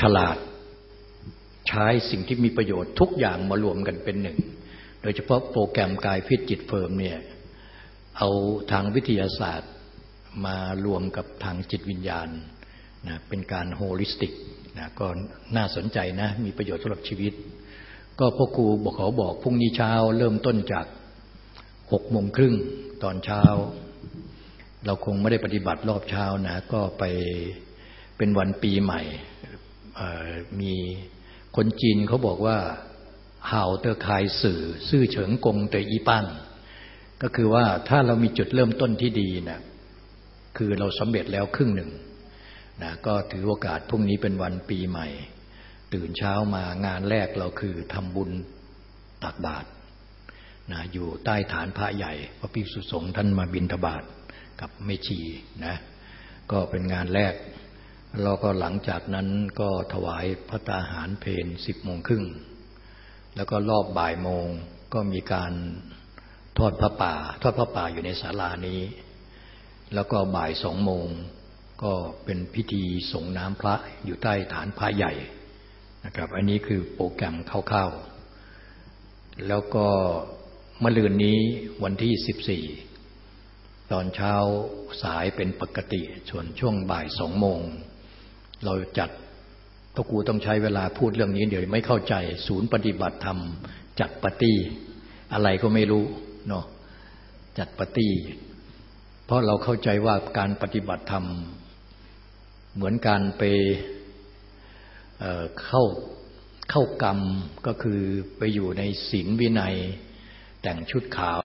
ฉลาด ใช้สิ่งที่มีประโยชน์ทุกอย่างมารวมกันเป็นหนึ่ง โดยเฉพาะโปรแกรมกายฟิตจิตเฟิร์มเนี่ยเอาทางวิทยาศาสตร์มารวมกับทางจิตวิญญาณนะเป็นการ holistic นะก็น่าสนใจนะ มีประโยชน์สำหรับชีวิต ก็พ่อครูบอกขอบอกพรุ่งนี้เช้าเริ่มต้นจากหกโมงครึ่งตอนเช้า เราคงไม่ได้ปฏิบัติรอบเช้านะ ก็ไปเป็นวันปีใหม่ มีคนจีนเขาบอกว่าห่าวเตอร์คายสื่อ ซื่อเฉิงกงเตออีปังก็คือว่าถ้าเรามีจุดเริ่มต้นที่ดีนะคือเราสำเร็จแล้วครึ่งหนึ่งนะก็ถือโอกาสพรุ่งนี้เป็นวันปีใหม่ ตื่นเช้ามางานแรกเราคือทำบุญตักบาตรนะอยู่ใต้ฐานพระใหญ่ พระภิกษุสงฆ์ท่านมาบิณฑบาตกับเมชีนะก็เป็นงานแรก แล้วก็หลังจากนั้นก็ถวายพระตาหารเพนสิบโมงครึ่ง แล้วก็รอบบ่ายโมงก็มีการทอดพระป่า ทอดพระป่าอยู่ในศาลานี้ แล้วก็บ่ายสองโมงก็เป็นพิธีส่งน้ำพระอยู่ใต้ฐานพระใหญ่นะครับ อันนี้คือโปรแกรมคร่าวๆ แล้วก็มะลืนนี้วันที่สิบสี่ตอนเช้าสายเป็นปกติส่วนช่วงบ่ายสองโมง เราจัดพ่อครูต้องใช้เวลาพูดเรื่องนี้ เดี๋ยวไม่เข้าใจ ศูนย์ปฏิบัติธรรม จัดปฏิอะไรก็ไม่รู้เนาะจัดปฏิเพราะเราเข้าใจว่าการปฏิบัติธรรม เหมือนการไปเเข้าเข้ากรรมก็คือไปอยู่ในศีลวินัย แต่งชุดขาว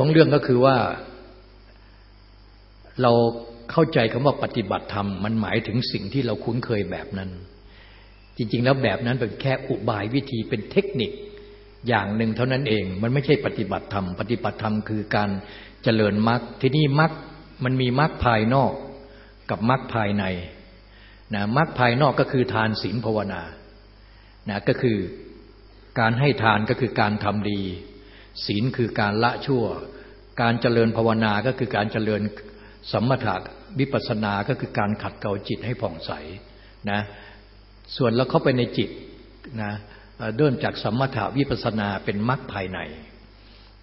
ของเรื่องก็คือว่า เราเข้าใจคำว่าปฏิบัติธรรม มันหมายถึงสิ่งที่เราคุ้นเคยแบบนั้น จริง ๆ แล้วแบบนั้นเป็นแค่อุบายวิธีเป็นเทคนิคอย่างหนึ่งเท่านั้นเอง มันไม่ใช่ปฏิบัติธรรม ปฏิบัติธรรมคือการเจริญมรรคที่นี่มรรคมันมีมรรคภายนอกกับมรรคภายในนะมรรคภายนอกก็คือทานศีลภาวนานะก็คือการให้ทานก็คือการทำดี ศีลคือการละชั่ว การเจริญภาวนาก็คือการเจริญสมถะวิปัสสนาก็คือการขัดเกลาจิตให้ผ่องใสนะส่วนแล้วเข้าไปในจิตนะเดินจากสมถะวิปัสสนาเป็นมรรคภายใน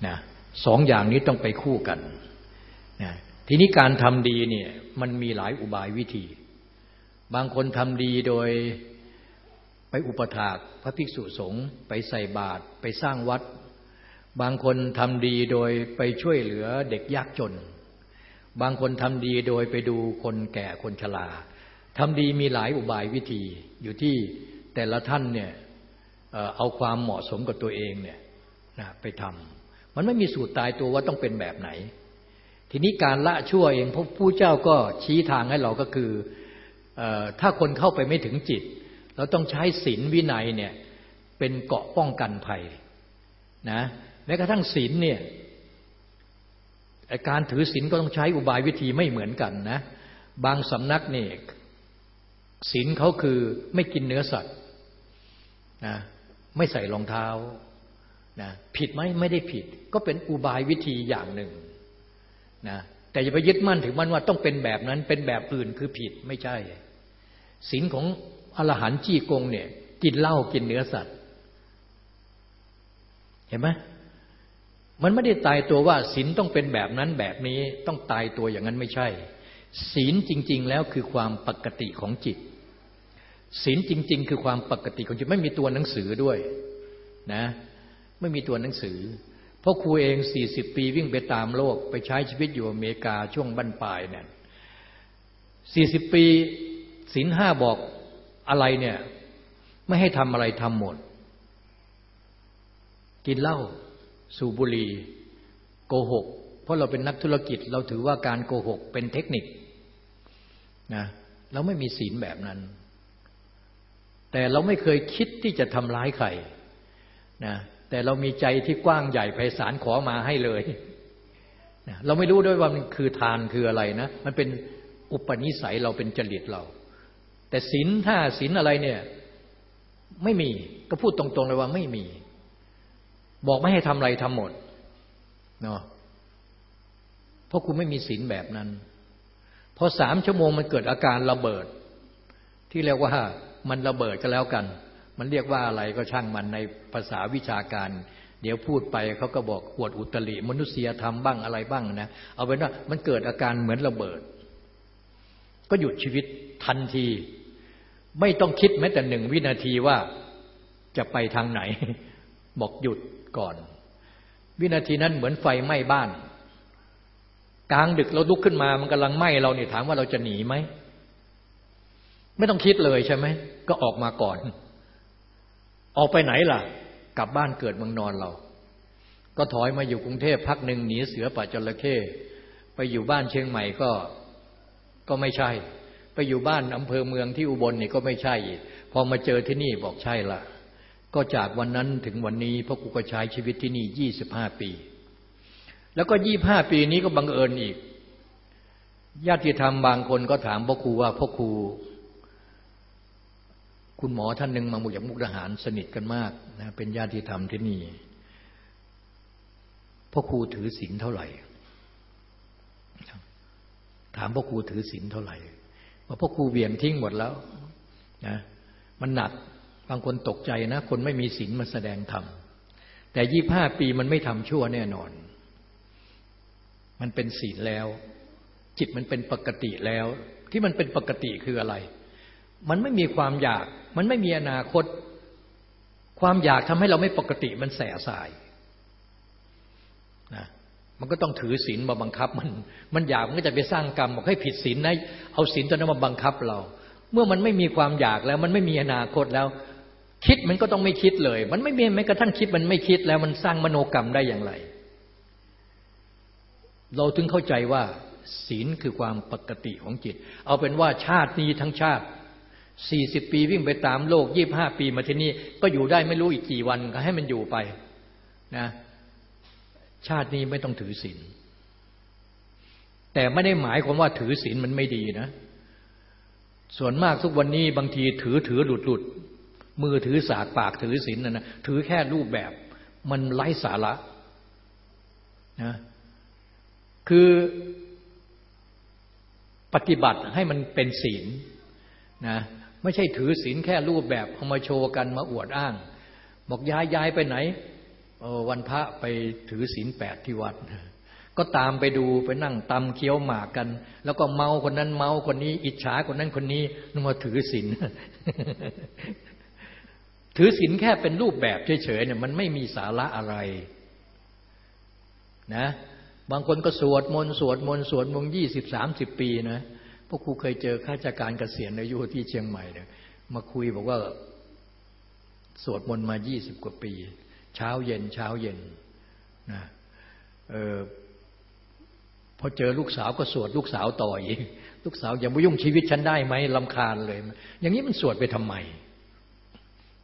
นะสองอย่างนี้ต้องไปคู่กันนะทีนี้การทำดีเนี่ยมันมีหลายอุบายวิธี บางคนทำดีโดยไปอุปถากพระภิกษุสงฆ์ไปใส่บาตรไปสร้างวัด บางคนทำดีโดยไปช่วยเหลือเด็กยากจน บางคนทำดีโดยไปดูคนแก่คนชราทำดีมีหลายอุบายวิธีอยู่ที่แต่ละท่านเนี่ยเอาความเหมาะสมกับตัวเองเนี่ยนะไปทำมันไม่มีสูตรตายตัวว่าต้องเป็นแบบไหน ทีนี้การละชั่วเองพระผู้เจ้าก็ชี้ทางให้เราก็คือถ้าคนเข้าไปไม่ถึงจิต เราต้องใช้ศีลวินัยเนี่ยเป็นเกาะป้องกันภัยนะ แม้กระทั่งศีลเนี่ยการถือศีลก็ต้องใช้อุบายวิธีไม่เหมือนกันนะ บางสำนักเนี่ยศีลเขาคือไม่กินเนื้อสัตว์นะไม่ใส่รองเท้านะผิดไหมไม่ได้ผิด ก็เป็นอุบายวิธีอย่างหนึ่งนะแต่อย่าไปยึดมั่นถึงมั่นว่าต้องเป็นแบบนั้นเป็นแบบอื่นคือผิดไม่ใช่ศีลของอรหันต์จี้กงเนี่ย กินเหล้ากินเนื้อสัตว์ เห็นไหม มันไม่ได้ตายตัวว่าศีลต้องเป็นแบบนั้นแบบนี้ต้องตายตัวอย่างนั้นไม่ใช่ ศีลจริง ๆ แล้วคือความปกติของจิต ศีลจริง ๆ คือความปกติของจิตไม่มีตัวหนังสือด้วยนะ ไม่มีตัวหนังสือ เพราะครูเองสี่สิบปีวิ่งไปตามโลก ไปใช้ชีวิตอยู่อเมริกาช่วงบั้นปลายเนี่ยสี่สิบปีศีลห้าบอกอะไรเนี่ย ไม่ให้ทำอะไรทำหมด กินเหล้า สูบบุหรี่โกหก เพราะเราเป็นนักธุรกิจ เราถือว่าการโกหกเป็นเทคนิคนะเราไม่มีศีลแบบนั้น แต่เราไม่เคยคิดที่จะทำร้ายใครนะแต่เรามีใจที่กว้างใหญ่ไพศาลขอมาให้เลยนะเราไม่รู้ด้วยว่ามันคือทานคืออะไรนะ มันเป็นอุปนิสัยเราเป็นจริตเรา แต่ศีลถ้าศีลอะไรเนี่ย ไม่มีก็พูดตรงๆเลยว่าไม่มี บอกไม่ให้ทำอะไรทำหมดเนาะเพราะคุณไม่มีศีลแบบนั้น พอสามชั่วโมงมันเกิดอาการระเบิด ที่เรียกว่ามันระเบิดก็แล้วกัน มันเรียกว่าอะไรก็ช่างมันในภาษาวิชาการ เดี๋ยวพูดไปเขาก็บอกขวดอุตริมนุษยธรรมบ้างอะไรบ้างนะ เอาเป็นว่ามันเกิดอาการเหมือนระเบิด ก็หยุดชีวิตทันที ไม่ต้องคิดแม้แต่หนึ่งวินาทีว่าจะไปทางไหน บอกหยุดก่อน วินาทีนั้นเหมือนไฟไหม้บ้าน กลางดึกเราลุกขึ้นมามันกำลังไหม้เราเนี่ยถามว่าเราจะหนีไหม ไม่ต้องคิดเลยใช่ไหม ก็ออกมาก่อน ออกไปไหนล่ะ กลับบ้านเกิดเมืองนอนเรา ก็ถอยมาอยู่กรุงเทพพักหนึ่งหนีเสือป่าจระเข้ไปอยู่บ้านเชียงใหม่ก็ก็ไม่ใช่ ไปอยู่บ้านอำเภอเมืองที่อุบลนี่ก็ไม่ใช่ พอมาเจอที่นี่บอกใช่ละ ก็จากวันนั้นถึงวันนี้พ่อกูก็ใช้ชีวิตที่นี่ยี่สิบห้าปี แล้วก็ยี่ห้าปีนี้ก็บังเอิญอีก ญาติธรรมบางคนก็ถามพ่อครูว่าพ่อครู คุณหมอท่านหนึ่งมาหมุจากมุกดาหารสนิทกันมากนะเป็นญาติธรรมที่นี่พ่อครูถือศีลเท่าไหร่ ถามพ่อครูถือศีลเท่าไหร่ว่าพ่อครูเบี่ยงทิ้งหมดแล้วนะมันหนักางคนตกใจนะ คนไม่มีศีลมาแสดงธรรม แต่ยี่ห้าปีมันไม่ทำชั่วแน่นอน มันเป็นศีลแล้ว จิตมันเป็นปกติแล้ว ที่มันเป็นปกติคืออะไร มันไม่มีความอยาก มันไม่มีอนาคต ความอยากทำให้เราไม่ปกติมันแสสายนะมันก็ต้องถือศีลมาบังคับมัน มันอยากมันก็จะไปสร้างกรรมบอกให้ผิดศีลนะ เอาศีลตัวนั้นมาบังคับเรา เมื่อมันไม่มีความอยากแล้ว มันไม่มีอนาคตแล้ว คิดมันก็ต้องไม่คิดเลย มันไม่มีแม้กระทั่งคิดมันไม่คิดแล้วมันสร้างมโนกรรมได้อย่างไร เราถึงเข้าใจว่า ศีลคือความปกติของจิต เอาเป็นว่าชาตินี้ทั้งชาติสี่สิบปีวิ่งไปตามโลกยี่บห้าปีมาที่นี่ก็อยู่ได้ไม่รู้อีกกี่วันก็ให้มันอยู่ไปนะชาตินี้ไม่ต้องถือศีลแต่ไม่ได้หมายความว่าถือศีลมันไม่ดีนะ ส่วนมากทุกวันนี้บางทีถือถือหลุดหลุด มือถือศาสากปากถือศีลนะนะถือแค่รูปแบบมันไร้สาระนะคือปฏิบัติให้มันเป็นศีลนะไม่ใช่ถือศีลแค่รูปแบบเอามาโชว์กันมาอวดอ้าง บอกย้ายย้ายไปไหนวันพระไปถือศีลแปดที่วัด ก็ตามไปดูไปนั่งตำเคี้ยวหมากกัน แล้วก็เมาคนนั้นเมาคนนี้ อิจฉาคนนั้นคนนี้นึกว่าถือศีล ถือศีลแค่เป็นรูปแบบเฉยๆเนี่ยมันไม่มีสาระอะไรนะบางคนก็สวดมนต์สวดมนต์สวดมนต์ยี่สิบสามสิบปีนะพวกครูเคยเจอข้าราชการเกษียณอายุที่เชียงใหม่เนี่ยมาคุยบอกว่าสวดมนต์มายี่สิบกว่าปี เช้าเย็น เช้าเย็นนะเออพอเจอลูกสาวก็สวดลูกสาวต่ออีก ลูกสาวอย่ามายุ่งชีวิตฉันได้ไหมลำคาญเลย อย่างนี้มันสวดไปทำไม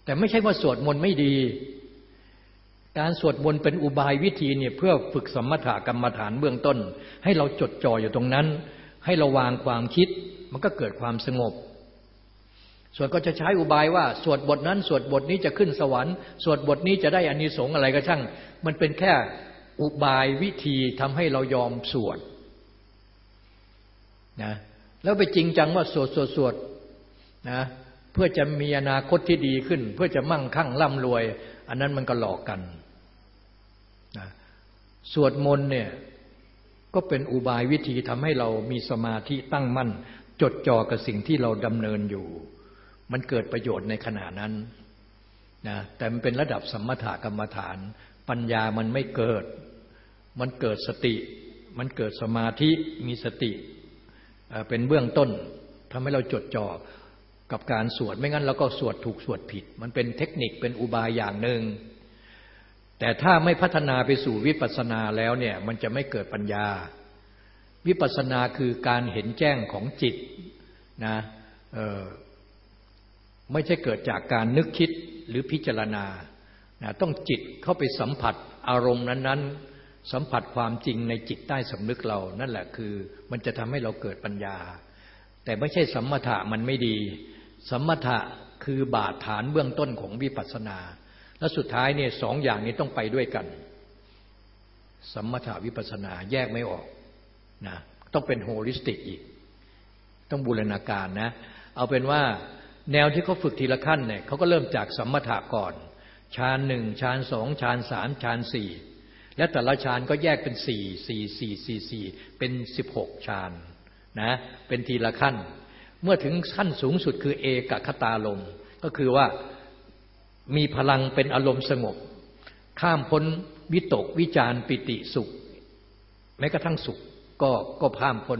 แต่ไม่ใช่ว่าสวดมนต์ไม่ดี การสวดมนต์เป็นอุบายวิธีเนี่ยเพื่อฝึกสมถกรรมฐานเบื้องต้น ให้เราจดจ่ออยู่ตรงนั้น ให้เราวางความคิด มันก็เกิดความสงบ ส่วนก็จะใช้อุบายว่า สวดบทนั้น สวดบทนี้จะขึ้นสวรรค์ สวดบทนี้จะได้อานิสงส์อะไรก็ช่าง มันเป็นแค่อุบายวิธีทำให้เรายอมสวดนะแล้วไปจริงจังว่าสวดสวดสวดนะ เพื่อจะมีอนาคตที่ดีขึ้น เพื่อจะมั่งคั่งร่ำรวย อันนั้นมันก็หลอกกันสวดมนต์เนี่ยก็เป็นอุบายวิธีทำให้เรามีสมาธิตั้งมั่น จดจ่อกับสิ่งที่เราดำเนินอยู่ มันเกิดประโยชน์ในขณะนั้นนะแต่มันเป็นระดับสมถกรรมฐาน ปัญญามันไม่เกิด มันเกิดสติ มันเกิดสมาธิมีสติเป็นเบื้องต้นทำให้เราจดจ่อ กับการสวด ไม่งั้นเราก็สวดถูกสวดผิด มันเป็นเทคนิคเป็นอุบายอย่างหนึ่ง แต่ถ้าไม่พัฒนาไปสู่วิปัสสนาแล้วเนี่ยมันจะไม่เกิดปัญญา วิปัสสนาคือการเห็นแจ้งของจิตนะไม่ใช่เกิดจากการนึกคิดหรือพิจารณานะต้องจิตเข้าไปสัมผัสอารมณ์นั้นๆ สัมผัสความจริงในจิตใต้สำนึกเรา นั่นแหละคือมันจะทำให้เราเกิดปัญญา แต่ไม่ใช่สัมมาทะมันไม่ดี สมมาทะคือบาทฐานเบื้องต้นของวิปัสสนา และสุดท้ายเนี่ยสองอย่างนี้ต้องไปด้วยกัน สมมาทะวิปัสสนาแยกไม่ออกนะต้องเป็น holistic อีก ต้องบูรณาการนะ เอาเป็นว่าแนวที่เขาฝึกทีละขั้นเนี่ยเขาก็เริ่มจากสมมาทะก่อนฌานหนึ่งฌานสองฌานสามฌานสี่และแต่ละฌานก็แยกเป็นสี่สี่สี่สี่สี่เป็นสิบหกฌานนะเป็นทีละขั้น เมื่อถึงขั้นสูงสุดคือเอกคตาลม ก็คือว่ามีพลังเป็นอารมณ์สงบ ข้ามพ้นวิตกวิจารปิติสุข แม้กระทั่งสุขก็ก็ข้ามพ้น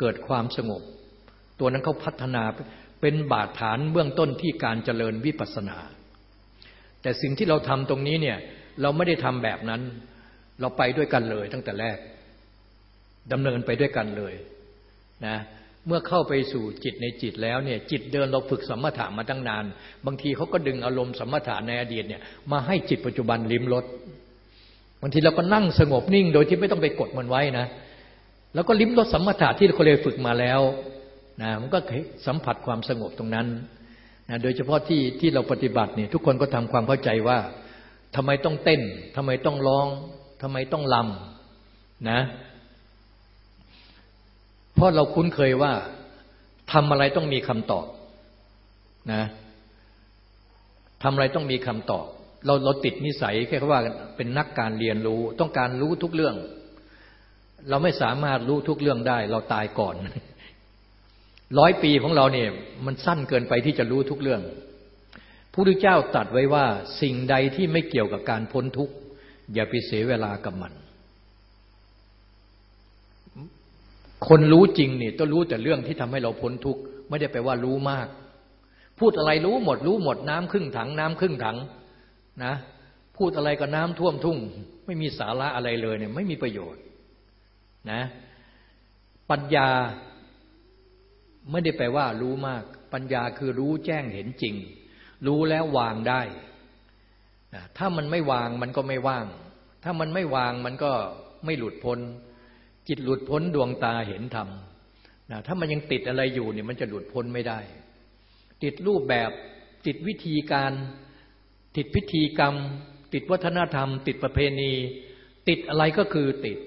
เกิดความสงบ ตัวนั้นเขาพัฒนาเป็นบาดฐานเบื้องต้นที่การเจริญวิปัสสนา แต่สิ่งที่เราทำตรงนี้เนี่ยเราไม่ได้ทำแบบนั้น เราไปด้วยกันเลยตั้งแต่แรกดำเนินไปด้วยกันเลยนะ เมื่อเข้าไปสู่จิตในจิตแล้วเนี่ยจิตเดินเราฝึกสมถะมาตั้งนาน บางทีเขาก็ดึงอารมณ์สมถะในอดีตเนี่ยมาให้จิตปัจจุบันลิ้มรสบางทีเราก็นั่งสงบนิ่งโดยที่ไม่ต้องไปกดมันไว้นะ แล้วก็ลิ้มรสสมถะที่เราเคยฝึกมาแล้วนะมันก็สัมผัสความสงบตรงนั้นนะโดยเฉพาะที่ที่เราปฏิบัติเนี่ยทุกคนก็ทำความเข้าใจว่าทำไมต้องเต้นทำไมต้องร้องทำไมต้องลำนะ เพราะเราคุ้นเคยว่าทำอะไรต้องมีคำตอบนะทำอะไรต้องมีคำตอบ เราเราติดนิสัยแค่ว่าเป็นนักการเรียนรู้ต้องการรู้ทุกเรื่อง เราไม่สามารถรู้ทุกเรื่องได้ เราตายก่อนร้อยปีของเราเนี่ยมันสั้นเกินไปที่จะรู้ทุกเรื่องพระพุทธเจ้าตัดไว้ว่าสิ่งใดที่ไม่เกี่ยวกับการพ้นทุกข์อย่าไปเสียเวลากับมัน คนรู้จริงนี่ต้องรู้แต่เรื่องที่ทำให้เราพ้นทุกข์ไม่ได้แปลว่ารู้มาก พูดอะไรรู้หมด รู้หมดน้ำครึ่งถัง น้ำครึ่งถังนะ พูดอะไรก็น้ำท่วมทุ่ง ไม่มีสาระอะไรเลยเนี่ยไม่มีประโยชน์นะ ปัญญาไม่ได้แปลว่ารู้มาก ปัญญาคือรู้แจ้งเห็นจริง รู้แล้ววางได้นะถ้ามันไม่วางมันก็ไม่ว่าง ถ้ามันไม่วางมันก็ไม่หลุดพ้น จิตหลุดพ้นดวงตาเห็นธรรมนะถ้ามันยังติดอะไรอยู่เนี่ยมันจะหลุดพ้นไม่ได้ ติดรูปแบบติดวิธีการ ติดพิธีกรรม ติดวัฒนธรรม ติดประเพณี ติดอะไรก็คือติด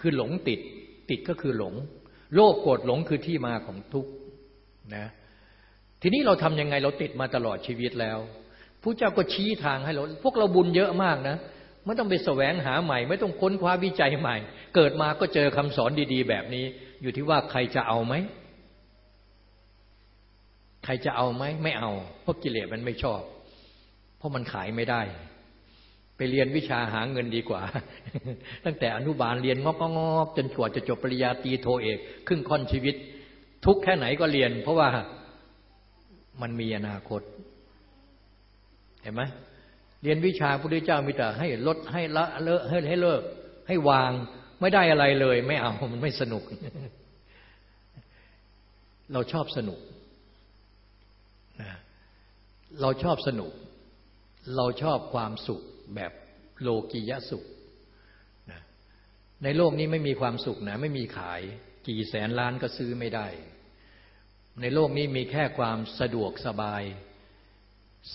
คือหลงติด ติดก็คือหลง โลภโกรธหลงคือที่มาของทุกข์นะทีนี้เราทำยังไงเราติดมาตลอดชีวิตแล้วผู้เจ้าก็ชี้ทางให้เรา พวกเราบุญเยอะมากนะ ไม่ต้องไปแสวงหาใหม่ ไม่ต้องค้นคว้าวิจัยใหม่ เกิดมาก็เจอคำสอนดี ๆ แบบนี้ อยู่ที่ว่าใครจะเอาไหมใครจะเอาไหมไม่เอา เพราะกิเลสมันไม่ชอบ เพราะมันขายไม่ได้ ไปเรียนวิชาหาเงินดีกว่า ตั้งแต่อนุบาลเรียนงอกงอกจนกว่าจะจบปริญญาตรีโทเอกครึ่งค่อนชีวิต ทุกแค่ไหนก็เรียน เพราะว่ามันมีอนาคต เห็นไหม เรียนวิชาพระพุทธเจ้ามีแต่ให้ลดให้ละเลอะให้ให้เลิก ให้วางไม่ได้อะไรเลย ไม่เอามันไม่สนุก เราชอบสนุกนะเราชอบสนุก เราชอบความสุขแบบโลกียสุขนะในโลกนี้ไม่มีความสุขนะไม่มีขายกี่แสนล้านก็ซื้อไม่ได้ ในโลกนี้มีแค่ความสะดวกสบาย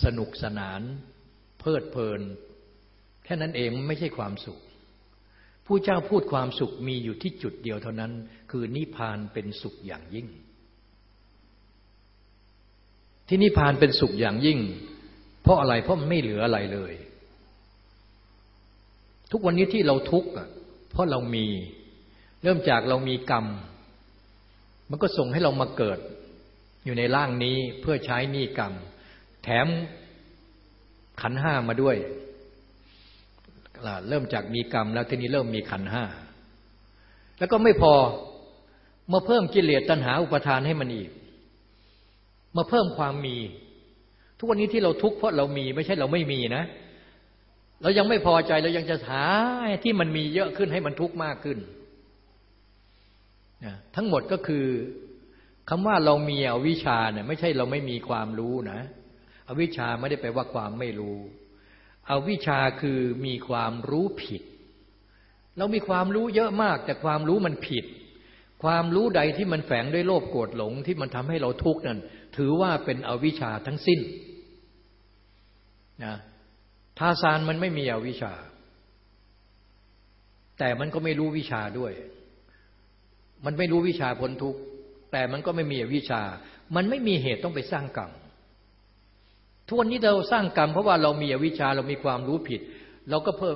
สนุกสนาน เพลิดเพลิน แค่นั้นเองไม่ใช่ความสุขผู้เจ้าพูดความสุขมีอยู่ที่จุดเดียวเท่านั้น คือนิพพานเป็นสุขอย่างยิ่ง ที่นิพพานเป็นสุขอย่างยิ่ง เพราะอะไรเพราะมันไม่เหลืออะไรเลย ทุกวันนี้ที่เราทุกข์เพราะเรามีเริ่มจากเรามีกรรม มันก็ส่งให้เรามาเกิด อยู่ในร่างนี้เพื่อใช้นี่กรรม แถม ขันห้ามาด้วย เริ่มจากมีกรรมแล้วทีนี้เริ่มมีขันห้า แล้วก็ไม่พอมาเพิ่มกิเลสตัณหาอุปทานให้มันอีก มาเพิ่มความมี ทุกวันนี้ที่เราทุกข์เพราะเรามีไม่ใช่เราไม่มีนะ เรายังไม่พอใจเรายังจะหาที่มันมีเยอะขึ้นให้มันทุกข์มากขึ้นทั้งหมดก็คือคำว่าเรามีอวิชชาเนี่ยไม่ใช่เราไม่มีความรู้นะ อวิชชาไม่ได้แปลว่าความไม่รู้ อวิชชาคือมีความรู้ผิด เรามีความรู้เยอะมาก แต่ความรู้มันผิด ความรู้ใดที่มันแฝงด้วยโลภโกรธหลงที่มันทำให้เราทุกข์นั่นถือว่าเป็นอวิชชาทั้งสิ้นนะทาซานมันไม่มีอวิชชา แต่มันก็ไม่รู้วิชาด้วย มันไม่รู้วิชาพ้นทุกข์แต่มันก็ไม่มีอวิชามันไม่มีเหตุต้องไปสร้างกรรม ทุกวันนี้เราสร้างกรรมเพราะว่าเรามีวิชาเรามีความรู้ผิด เราก็เพิ่ม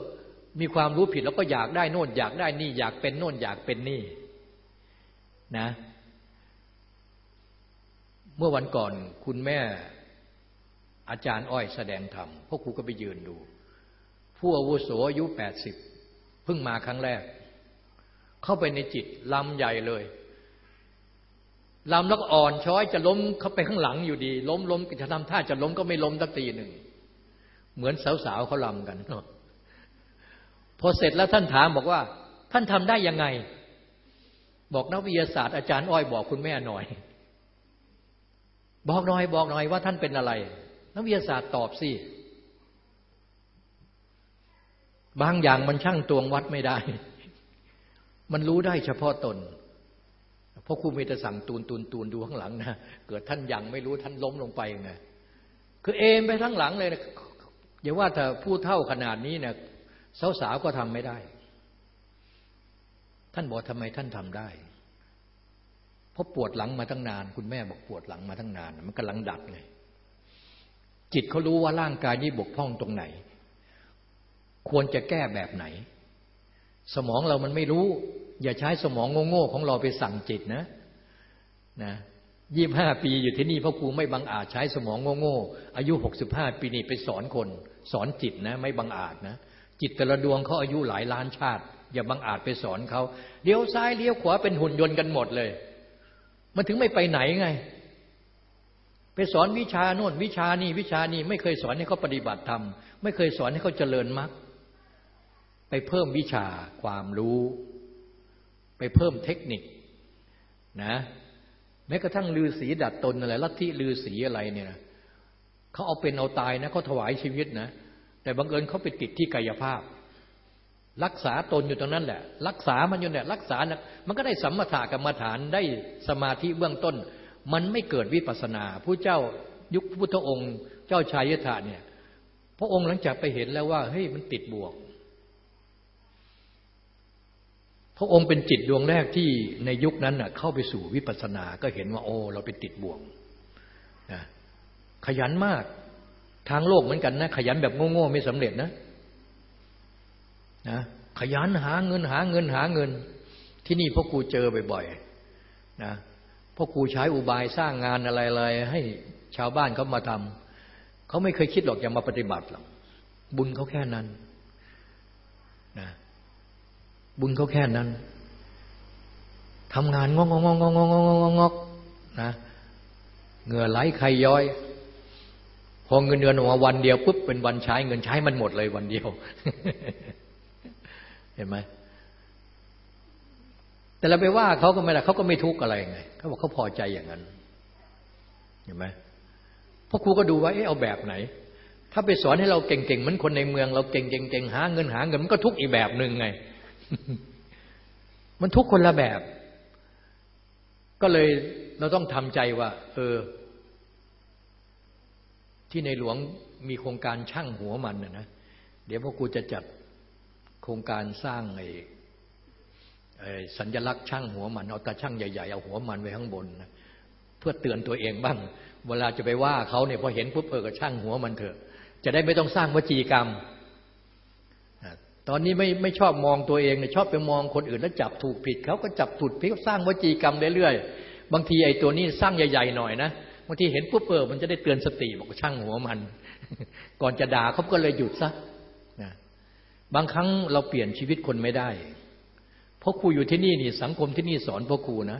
มีความรู้ผิดแล้วก็อยากได้โน่นอยากได้นี่ อยากเป็นโน่นอยากเป็นนี่นะ เมื่อวันก่อนคุณแม่อาจารย์อ้อยแสดงธรรมพวกครูก็ไปยืนดู ผู้อาวุโสอายุแปดสิบเพิ่งมาครั้งแรก เข้าไปในจิตลำใหญ่เลย ลำแล้วก็อ่อนช้อยจะล้มเขาไปข้างหลังอยู่ดี ล้มล้มจะทำท่าจะล้มก็ไม่ล้มตักตีหนึ่ง เหมือนสาวๆเขาลำกันพอเสร็จแล้วท่านถามบอกว่า ท่านทำได้ยังไง บอกนักวิทยาศาสตร์อาจารย์อ้อยบอกคุณแม่หน่อย บอกหน่อยบอกหน่อยว่าท่านเป็นอะไร นักวิทยาศาสตร์ตอบสิบางอย่างมันช่างตวงวัดไม่ได้ มันรู้ได้เฉพาะตน เพราะครูมีแต่สั่งตูนตูนตูนดูข้างหลังนะเกิดท่านยังไม่รู้ท่านล้มลงไปไงคือเอมไปทั้งหลังเลยนะอย่าว่าแต่ผู้เท่าขนาดนี้เนี่ยสาวๆก็ทำไม่ได้ ท่านบอกทำไมท่านทำได้เพราะปวดหลังมาตั้งนาน คุณแม่บอกปวดหลังมาตั้งนาน มันกำลังดัดไงจิตเขารู้ว่าร่างกายนี้บกพร่องตรงไหน ควรจะแก้แบบไหน สมองเรามันไม่รู้ อย่าใช้สมองโง่ๆของเราไปสั่งจิตนะนะยี่ห้าปีอยู่ที่นี่พ่อครูไม่บังอาจใช้สมองโง่ๆอายุหกสิบห้าปีนี่ไปสอนคน สอนจิตนะไม่บังอาจนะจิตแต่ละดวงเขาอายุหลายล้านชาติ อย่าบังอาจไปสอนเขาเลี้ยวซ้ายเลี้ยวขวาเป็นหุ่นยนต์กันหมดเลย มันถึงไม่ไปไหนไง ไปสอนวิชาโน่นวิชานี่วิชานี่ไม่เคยสอนให้เขาปฏิบัติธรรมไม่เคยสอนให้เขาเจริญมรรคไปเพิ่มวิชาความรู้ ไปเพิ่มเทคนิคนะแม้กระทั่งลือสีดัดตนอะไรลัทธิลือสีอะไรเนี่ยเขาเอาเป็นเอาตายนะเขาถวายชีวิตนะแต่บังเอิญเขาไปติดที่กายภาพ รักษาตนอยู่ตรงนั้นแหละ รักษามันอยู่เนี่ยรักษานะมันก็ได้สัมมาถากรรมฐานได้สมาธิเบื้องต้น มันไม่เกิดวิปัสนาผู้เจ้ายุคพุทธองค์ เจ้าชายยถาเนี่ยพระองค์หลังจากไปเห็นแล้วว่าเฮ้ยมันติดบวก พระองค์เป็นจิตดวงแรกที่ในยุคนั้นเข้าไปสู่วิปัสสนาก็เห็นว่าโอ้เราไปติดบ่วงนะขยันมากทางโลกเหมือนกันนะ ขยันแบบโง่ๆไม่สำเร็จนะนะขยันหาเงินหาเงินหาเงิน ที่นี่พ่อครูเจอบ่อยๆนะพ่อครูใช้อุบายสร้างงานอะไรๆให้ชาวบ้านเขามาทำเขาไม่เคยคิดหรอกจะมาปฏิบัติหรอกบุญเขาแค่นั้น บุญเขาแค่นั้นทำงานงอกงอกงอกงอกงอกงอกงอกนะเหงื่อไหลใครย้อย พอเงินเดือนออกมาวันเดียวปุ๊บเป็นวันใช้เงินใช้มันหมดเลยวันเดียว เห็นไหมแต่เราไปว่าเขาก็ไม่ได้เขาก็ไม่ทุกข์อะไรไงเขาบอกเขาพอใจอย่างนั้น เห็นไหมพ่อครูก็ดูว่าเออเอาแบบไหน ถ้าไปสอนให้เราเก่งๆเหมือนคนในเมือง เราเก่งๆหาเงินหาเงินมันก็ทุกข์อีกแบบหนึ่งไง มันทุกคนละแบบ ก็เลยเราต้องทำใจว่า เออ ที่ในหลวงมีโครงการช่างหัวมันนะนะเดี๋ยวพ่อครูจะจัดโครงการสร้างไอ้สัญลักษณ์ช่างหัวมัน เอาตาช่างใหญ่ๆ เอาหัวมันไว้ข้างบนนะเพื่อเตือนตัวเองบ้าง เวลาจะไปว่าเขาเนี่ยพอเห็นปุ๊บเออก็ช่างหัวมันเถอะ จะได้ไม่ต้องสร้างวจีกรรม ตอนนี้ไม่ไม่ชอบมองตัวเองเนี่ยชอบไปมองคนอื่นแล้วจับถูกผิดเขาก็จับถูกผิดสร้างวจีกรรมเรื่อยๆบางทีไอ้ตัวนี้สร้างใหญ่ๆหน่อยนะบางทีเห็นปุ๊บเออมันจะได้เตือนสติบอกช่างหัวมัน ก่อนจะด่าเขาก็เลยหยุดซะนะบางครั้งเราเปลี่ยนชีวิตคนไม่ได้เพราะครูอยู่ที่นี่นี่สังคมที่นี่สอนพ่อครูนะ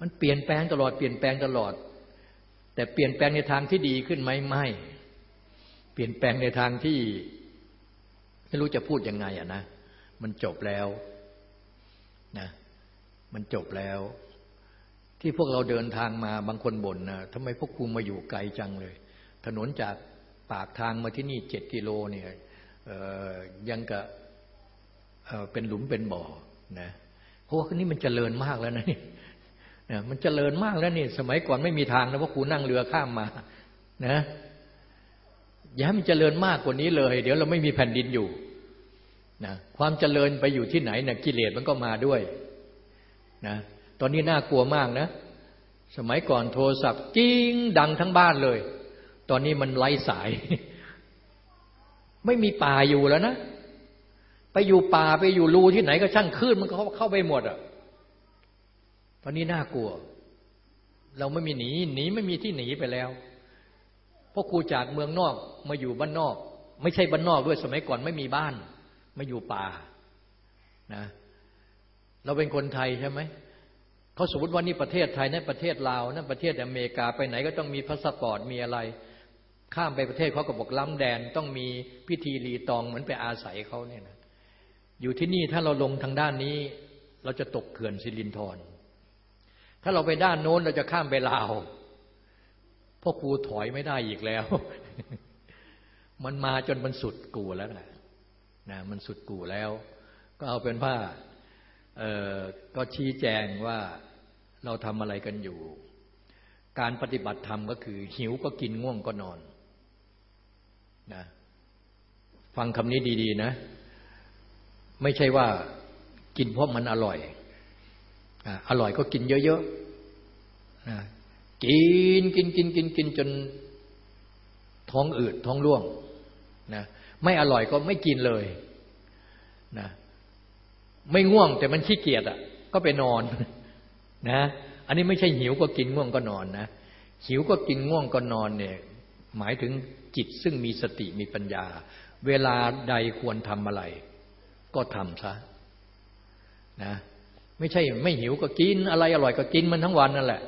มันเปลี่ยนแปลงตลอดเปลี่ยนแปลงตลอด แต่เปลี่ยนแปลงในทางที่ดีขึ้นไหมไม่ เปลี่ยนแปลงในทางที่ ไม่รู้จะพูดยังไงอะนะ มันจบแล้วนะมันจบแล้ว ที่พวกเราเดินทางมาบางคนบ่นนะทำไมพวกครูมาอยู่ไกลจังเลย ถนนจากปากทางมาที่นี่เจ็ดกิโลเนี่ยยังกะเป็นหลุมเป็นบ่อนะเพราะว่านี่มันเจริญมากแล้วนะนี่มันเจริญมากแล้วนี่สมัยก่อนไม่มีทางนะพราะครูนั่งเรือข้ามมานะอย่าให้มันเจริญมากกว่านี้เลย เดี๋ยวเราไม่มีแผ่นดินอยู่ นะความเจริญไปอยู่ที่ไหนนะ่ะกิเลสมันก็มาด้วยนะตอนนี้น่ากลัวมากนะ สมัยก่อนโทรศัพท์จิ้งดังทั้งบ้านเลย ตอนนี้มันไร้สาย ไม่มีป่าอยู่แล้วนะไปอยู่ป่าไปอยู่รูที่ไหนก็ช่างขึ้นมันก็เข้าไปหมดอะ ตอนนี้น่ากลัว เราไม่มีหนีหนีไม่มีที่หนีไปแล้วเพราะครูจากเมืองนอกมาอยู่บ้านนอก ไม่ใช่บ้านนอกด้วยสมัยก่อนไม่มีบ้าน มาอยู่ป่านะเราเป็นคนไทยใช่ไหมเขาสมมติว่านี่ประเทศไทยนั่นประเทศลาวนั่นประเทศอเมริกาไปไหนก็ต้องมีพาสปอร์ตมีอะไร ข้ามไปประเทศเขาก็บอกล้ำแดนต้องมีพิธีรีตองเหมือนไปอาศัยเขาเนี่ยนะอยู่ที่นี่ถ้าเราลงทางด้านนี้ เราจะตกเขื่อนสิรินธรถ้าเราไปด้านโน้นเราจะข้ามไปลาวพ่อครูถอยไม่ได้อีกแล้ว มันมาจนมันสุดกูแล้วนะ นะมันสุดกูแล้ว ก็เอาเป็นว่าเออก็ชี้แจงว่าเราทำอะไรกันอยู่ การปฏิบัติธรรมก็คือ หิวก็กินง่วงก็นอนนะฟังคำนี้ดี ๆ นะ ไม่ใช่ว่ากินเพราะมันอร่อย อร่อยก็กินเยอะๆนะกินกินกินกินกินจนท้องอืดท้องร่วงนะ ไม่อร่อยก็ไม่กินเลยนะไม่ง่วงแต่มันขี้เกียจอะ ก็ไปนอนนะ อันนี้ไม่ใช่หิวก็กินง่วงก็นอนนะหิวก็กินง่วงก็นอนเนี่ย หมายถึงจิตซึ่งมีสติมีปัญญา เวลาใดควรทำอะไร ก็ทำซะนะไม่ใช่ไม่หิวก็กินอะไรอร่อยก็กินมันทั้งวันนั่นแหละ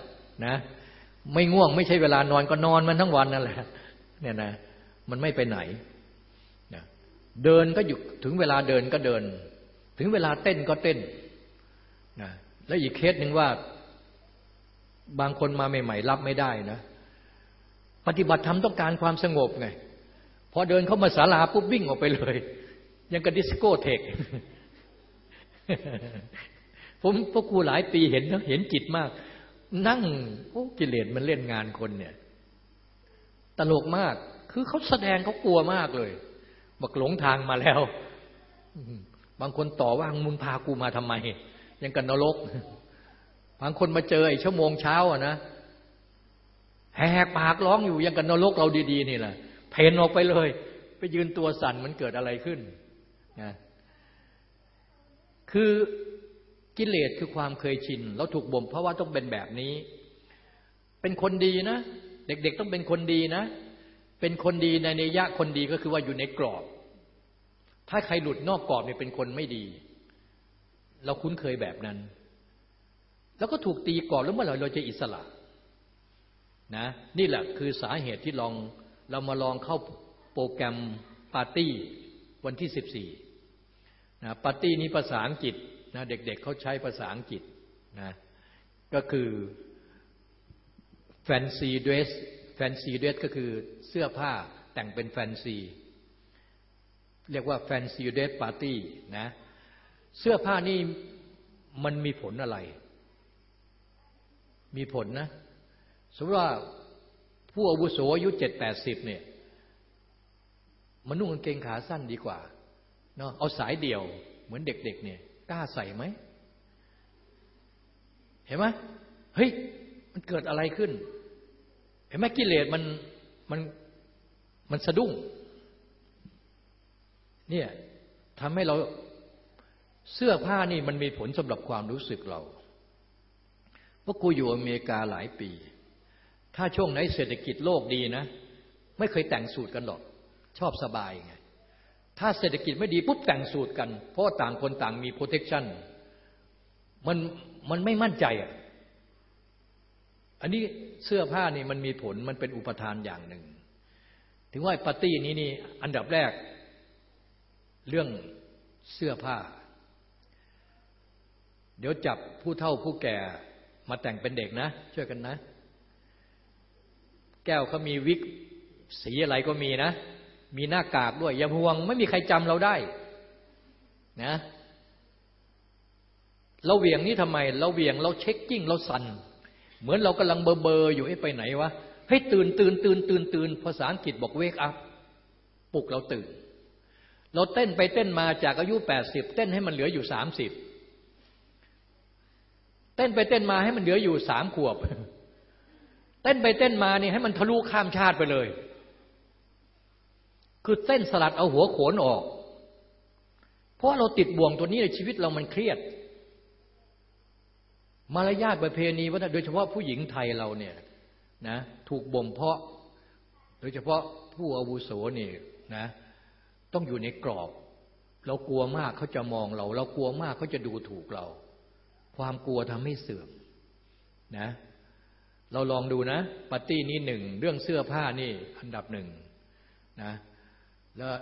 นะ ไม่ง่วงไม่ใช่เวลานอนก็นอนมันทั้งวันนั่นแหละ เนี่ยนะ มันไม่ไปไหน เดินก็อยู่ถึงเวลาเดินก็เดิน ถึงเวลาเต้นก็เต้นนะแล้วอีกเคสหนึ่งว่าบางคนมาใหม่ๆรับไม่ได้นะ ปฏิบัติธรรมต้องการความสงบไง พอเดินเข้ามาศาลาปุ๊บวิ่งออกไปเลย ยังกับดิสโก้เทคผมพวกครูหลายปีเห็นเห็นจิตมาก นั่งโอ้กิเลสมันเล่นงานคนเนี่ย ตลกมากคือเขาแสดงเขากลัวมากเลย บอกหลงทางมาแล้วบางคนต่อว่ามึงพากูมาทำไม ยังกันนรก บางคนมาเจอไอ้ชั่วโมงเช้าอะนะแหกปากร้องอยู่ยังกันนรกเราดีๆนี่แหละเพนออกไปเลย ไปยืนตัวสั่นมันเกิดอะไรขึ้นนะคือกิเลสคือความเคยชิน เราถูกบ่มเพราะว่าต้องเป็นแบบนี้ เป็นคนดีนะ เด็กๆต้องเป็นคนดีนะ เป็นคนดีในเนยะคนดีก็คือว่าอยู่ในกรอบ ถ้าใครหลุดนอกกรอบเนี่ยเป็นคนไม่ดี เราคุ้นเคยแบบนั้น แล้วก็ถูกตีกรอบแล้วเมื่อไหร่เราจะอิสระนะนี่แหละคือสาเหตุที่ลองเรามาลองเข้าโปรแกรมปาร์ตี้วันที่สิบสี่นะปาร์ตี้นี้ภาษาอังกฤษนะเด็กๆเเขาใช้ภาษาอังกฤษนะก็คือ fancy dress fancy dress ก็คือเสื้อผ้าแต่งเป็น fancy เรียกว่า fancy dress party นะเสื้อผ้านี่มันมีผลอะไร มีผลนะสมมติว่าผู้อาวุโสอายุเจ็ดแปดสิบเนี่ยมันนุ่งกางเกงขาสั้นดีกว่าเนาะเอาสายเดี่ยวเหมือนเด็ก ๆ เนี่ยกล้าใส่ไหม เห็นไหมเฮ้ย มันเกิดอะไรขึ้น ห็นไหมกิเลสมันมันมันสะดุ้ง เนี่ยทำให้เราเสื้อผ้านี่มันมีผลสำหรับความรู้สึกเราเพราะกูอยู่อเมริกาหลายปี ถ้าช่วงไหนเศรษฐกิจโลกดีนะ ไม่เคยแต่งสูตรกันหรอก ชอบสบายไง ถ้าเศรษฐกิจไม่ดีปุ๊บแต่งสูตรกัน เพราะต่างคนต่างมี protection มันมันไม่มั่นใจอะ อันนี้เสื้อผ้านี่มันมีผลมันเป็นอุปทานอย่างหนึ่ง ถึงว่าปาร์ตี้นี้นี่อันดับแรก เรื่องเสื้อผ้า เดี๋ยวจับผู้เฒ่าผู้แก่มาแต่งเป็นเด็กนะ ช่วยกันนะ แก้วเขามีวิกสีอะไรก็มีนะ มีหน้ากากด้วยอย่าห่วง ไม่มีใครจำเราได้นะเราเวียงนี้ทำไม เราเวียงเราเช็คกิ้งเราสัน่น เหมือนเรากำลังเบอเบออยู่ให้ไปไหนวะให้ตื่นตื่นตื่นตื่นตื่นภาษาอังกฤษบอกเวกอัพปลุกเราตื่น เราเต้นไปเต้นมาจากอายุแปดสิบเต้นให้มันเหลืออยู่สามสิบเต้นไปเต้นมาให้มันเหลืออยู่สามขวบ เต้นไปเต้นมานี่ให้มันทะลุข้ามชาติไปเลย คือเต้นสลัดเอาหัวโขนออก เพราะเราติดบ่วงตัวนี้ในชีวิตเรามันเครียด มารยาทประเพณีวัฒนโดยเฉพาะผู้หญิงไทยเราเนี่ยนะถูกบ่มเพาะ โดยเฉพาะผู้อาวุโสนี่นะต้องอยู่ในกรอบ เรากลัวมากเขาจะมองเรา เรากลัวมากเขาจะดูถูกเรา ความกลัวทำให้เสื่อมนะเราลองดูนะปาร์ตี้นี้หนึ่งเรื่องเสื้อผ้านี่อันดับหนึ่งนะแล้ว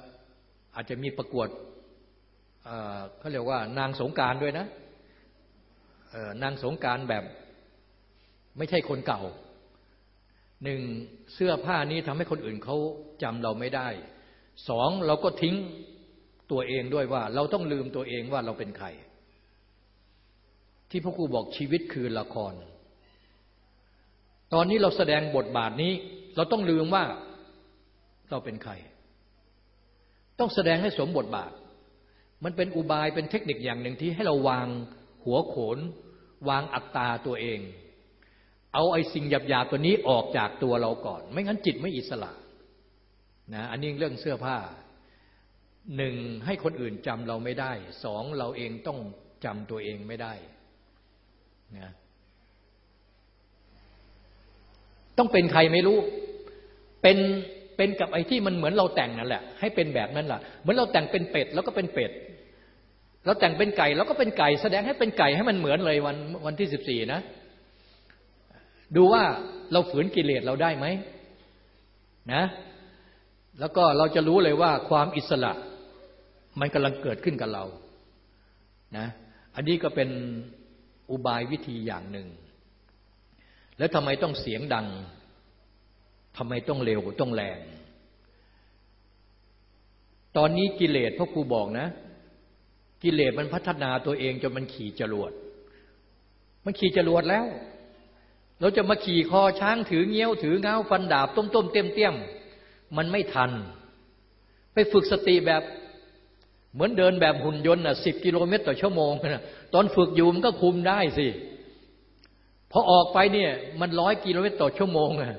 อาจจะมีประกวดเขาเรียกว่านางสงการด้วยนะ นางสงการแบบไม่ใช่คนเก่าหนึ่งเสื้อผ้านี้ทำให้คนอื่นเขาจำเราไม่ได้สองเราก็ทิ้งตัวเองด้วยว่า เราต้องลืมตัวเองว่าเราเป็นใคร ที่พระครูบอกชีวิตคือละคร ตอนนี้เราแสดงบทบาทนี้ เราต้องลืมว่าเราเป็นใคร ต้องแสดงให้สมบทบาท มันเป็นอุบายเป็นเทคนิคอย่างหนึ่งที่ให้เราวางหัวโขน วางอัตตาตัวเอง เอาไอ้สิ่งหยาบๆตัวนี้ออกจากตัวเราก่อน ไม่งั้นจิตไม่อิสระนะอันนี้เรื่องเสื้อผ้าหนึ่งให้คนอื่นจำเราไม่ได้สองเราเองต้องจำตัวเองไม่ได้นะต้องเป็นใครไม่รู้ เป็นเป็นกับไอ้ที่มันเหมือนเราแต่งนั่นแหละ ให้เป็นแบบนั้นแหละเหมือนเราแต่งเป็นเป็ดแล้วก็เป็นเป็ด เราแต่งเป็นไก่แล้วก็เป็นไก่ แสดงให้เป็นไก่ให้มันเหมือนเลยวันวันที่สิบสี่นะ ดูว่าเราฝืนกิเลสเราได้ไหมนะ แล้วก็เราจะรู้เลยว่าความอิสระมันกำลังเกิดขึ้นกับเรานะอันนี้ก็เป็นอุบายวิธีอย่างหนึ่ง แล้วทำไมต้องเสียงดังทำไมต้องเร็วต้องแรง ตอนนี้กิเลสพ่อครูบอกนะ กิเลสมันพัฒนาตัวเองจนมันขี่จรวด มันขี่จรวดแล้ว เราจะมาขี่คอช้างถือเงี้ยวถือเงาฟันดาบต้มต้มเตี้ยมเตี้ยมมันไม่ทัน ไปฝึกสติแบบเหมือนเดินแบบหุ่นยนต์อะสิบกิโลเมตรต่อชั่วโมงนะตอนฝึกอยู่มันก็คุมได้สิพอออกไปเนี่ย มันร้อยกิโลเมตรต่อชั่วโมงอะ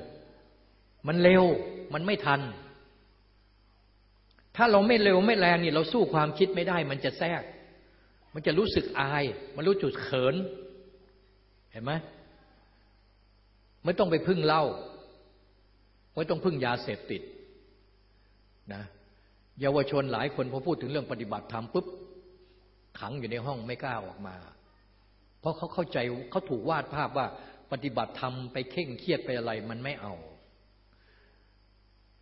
มันเร็วมันไม่ทัน ถ้าเราไม่เร็วไม่แรงนี่เราสู้ความคิดไม่ได้ มันจะแทรก มันจะรู้สึกอาย มันรู้จุดเขิน เห็นไหมไม่ต้องไปพึ่งเหล้าไม่ต้องพึ่งยาเสพติดนะเยาวชนหลายคนพอพูดถึงเรื่องปฏิบัติธรรมปุ๊บขังอยู่ในห้องไม่กล้าออกมา เพราะเขาเข้าใจเขาถูกวาดภาพว่าปฏิบัติธรรมไปเข่งเครียดไปอะไรมันไม่เอา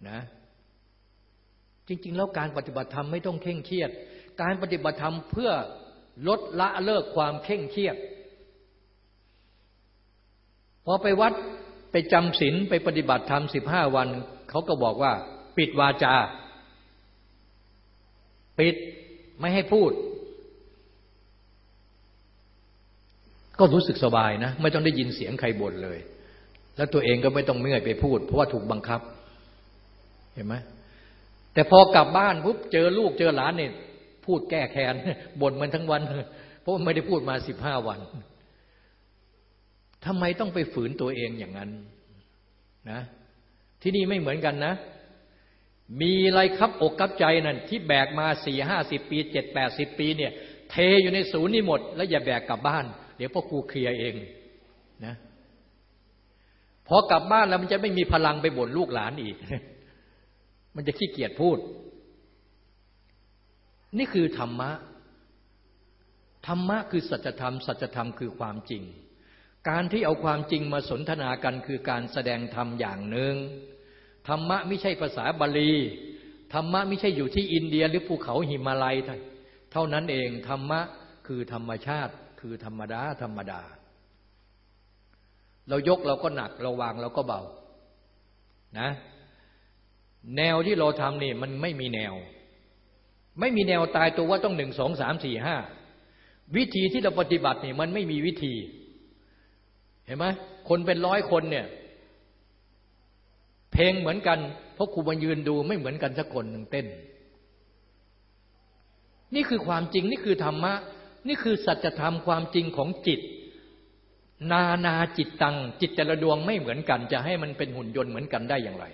นะจริง ๆ แล้วการปฏิบัติธรรมไม่ต้องเข่งเครียด การปฏิบัติธรรมเพื่อ ลดละเลิกความเข่งเครียดพอไปวัดไปจำศีลไปปฏิบัติธรรมสิบห้าวัน เขาก็บอกว่า ปิดวาจา ปิดไม่ให้พูด ก็รู้สึกสบายนะ ไม่ต้องได้ยินเสียงใครบ่นเลย แล้วตัวเองก็ไม่ต้องเมื่อยไปพูด เพราะว่าถูกบังคับ เห็นไหมแต่พอกลับบ้านปุ๊บเจอลูกเจอหลานเนี่ย พูดแก้แค้นบ่นมันทั้งวัน เพราะไม่ได้พูดมาสิบห้าวันทำไมต้องไปฝืนตัวเองอย่างนั้นนะที่นี่ไม่เหมือนกันนะ มีอะไรครับอกกับใจนั่นที่แบกมาสี่ห้าสิบปีเจ็ดแปดสิบปีเนี่ย เทอยู่ในศูนย์นี่หมด แล้วอย่าแบกกลับบ้าน เดี๋ยวพ่อครูเคลียร์เองนะพอกลับบ้านแล้วมันจะไม่มีพลังไปบ่นลูกหลานอีก มันจะขี้เกียจพูด นี่คือธรรมะ ธรรมะคือสัจธรรม สัจธรรมคือความจริง การที่เอาความจริงมาสนทนากันคือการแสดงธรรมอย่างหนึ่ง ธรรมะไม่ใช่ภาษาบาลี ธรรมะไม่ใช่อยู่ที่อินเดียหรือภูเขาหิมาลัยเท่านั้นเอง ธรรมะคือธรรมชาติ คือธรรมดา ธรรมดา เรายกเราก็หนัก เราวางเราก็เบา นะ แนวที่เราทำนี่มันไม่มีแนว ไม่มีแนวตายตัวว่าต้องหนึ่งสองสามสี่ห้าวิธีที่เราปฏิบัติเนี่ยมันไม่มีวิธี เห็นไหมคนเป็นร้อยคนเนี่ยเพลงเหมือนกัน เพราะครูมายืนดูไม่เหมือนกันสักคนหนึ่งเต้น นี่คือความจริงนี่คือธรรมะ นี่คือสัจธรรมความจริงของจิต นานาจิตตัง จิตแต่ละดวงไม่เหมือนกัน จะให้มันเป็นหุ่นยนต์เหมือนกันได้อย่างไร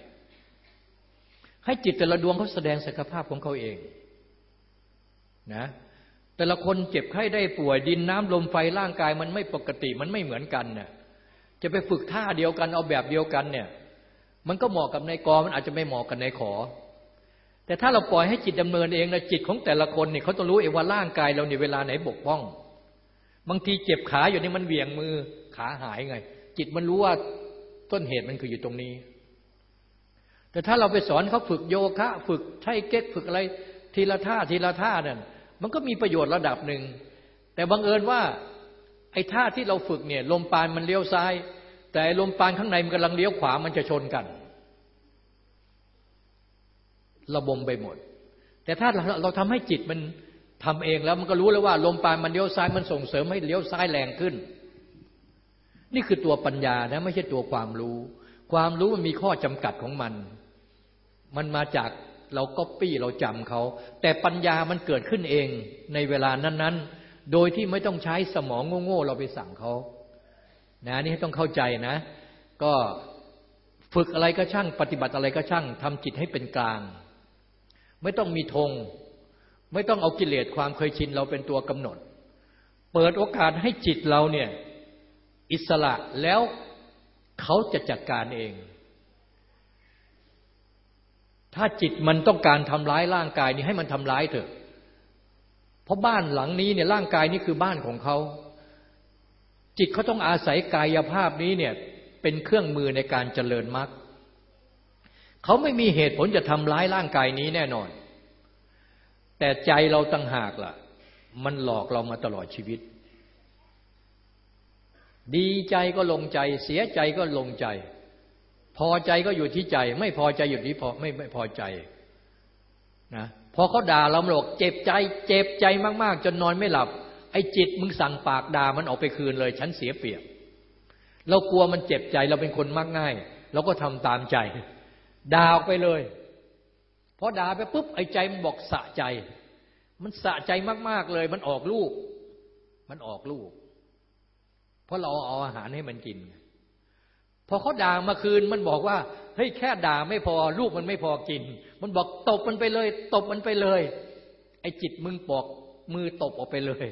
ให้จิตแต่ละดวงเขาแสดงศักยภาพของเขาเอง นะแต่ละคนเจ็บไข้ได้ป่วยดินน้ำลมไฟร่างกายมันไม่ปกติมันไม่เหมือนกันเนี่ยจะไปฝึกท่าเดียวกันเอาแบบเดียวกันเนี่ย มันก็เหมาะกับในกมันอาจจะไม่เหมาะกับในขอ แต่ถ้าเราปล่อยให้จิตดำเนินเองนะจิตของแต่ละคนเนี่ยเขาต้องรู้เองว่าร่างกายเราเนี่ยเวลาไหนบกพร่อง บางทีเจ็บขาอยู่นี่มันเวียงมือขาหายไง จิตมันรู้ว่าต้นเหตุมันคืออยู่ตรงนี้ แต่ถ้าเราไปสอนเขาฝึกโยคะ ฝึกไทเก๊กฝึกอะไร ทีละท่าทีละท่านี่ยมันก็มีประโยชน์ระดับหนึ่ง แต่บังเอิญว่าไอ้ท่าที่เราฝึกเนี่ยลมปานมันเลี้ยวซ้าย แต่ลมปานข้างในมันกำลังเลี้ยวขวามันจะชนกัน ระบมไปหมด แต่ถ้าเราทำให้จิตมันทำเองแล้วมันก็รู้แล้วว่า ลมปานมันเลี้ยวซ้ายมันส่งเสริมให้เลี้ยวซ้ายแรงขึ้น นี่คือตัวปัญญานะไม่ใช่ตัวความรู้ ความรู้มันมีข้อจำกัดของมัน มันมาจาก เราก็ปี้เราจำเขา แต่ปัญญามันเกิดขึ้นเองในเวลานั้น ๆ โดยที่ไม่ต้องใช้สมองโง่ๆเราไปสั่งเขานะนี่ต้องเข้าใจนะ ก็ฝึกอะไรก็ช่าง ปฏิบัติอะไรก็ช่างทำจิตให้เป็นกลาง ไม่ต้องมีธง ไม่ต้องเอากิเลสความเคยชินเราเป็นตัวกำหนด เปิดโอกาสให้จิตเราเนี่ยอิสระแล้วเขาจะจัดการเอง ถ้าจิตมันต้องการทำร้ายร่างกายนี้ให้มันทำร้ายเถอะ เพราะบ้านหลังนี้เนี่ยร่างกายนี้คือบ้านของเขา จิตเขาต้องอาศัยกายภาพนี้เนี่ยเป็นเครื่องมือในการเจริญมรรคเขาไม่มีเหตุผลจะทำร้ายร่างกายนี้แน่นอน แต่ใจเราตั้งหากล่ะ มันหลอกเรามาตลอดชีวิต ดีใจก็ลงใจ เสียใจก็ลงใจ พอใจก็อยู่ที่ใจ ไม่พอใจอยู่ที่พอไม่ไม่พอใจนะพอเขาด่าเราบอกเจ็บใจ เจ็บใจมาก ๆ จนนอนไม่หลับ ไอ้จิตมึงสั่งปากด่ามันออกไปคืนเลย ฉันเสียเปรียบ เรากลัวมันเจ็บใจเราเป็นคนมักง่ายเราก็ทำตามใจด่าออกไปเลยพอด่าไปปุ๊บไอ้ใจมันบอกสะใจ มันสะใจมาก ๆ เลย มันออกลูก มันออกลูก เพราะเราเอาอาหารให้มันกิน พอเขาด่ามาคืนมันบอกว่าเฮ้ยแค่ด่าไม่พอ ลูกมันไม่พอกิน มันบอกตบมันไปเลย ตบมันไปเลย ไอ้จิตมึงปอกมือตบออกไปเลย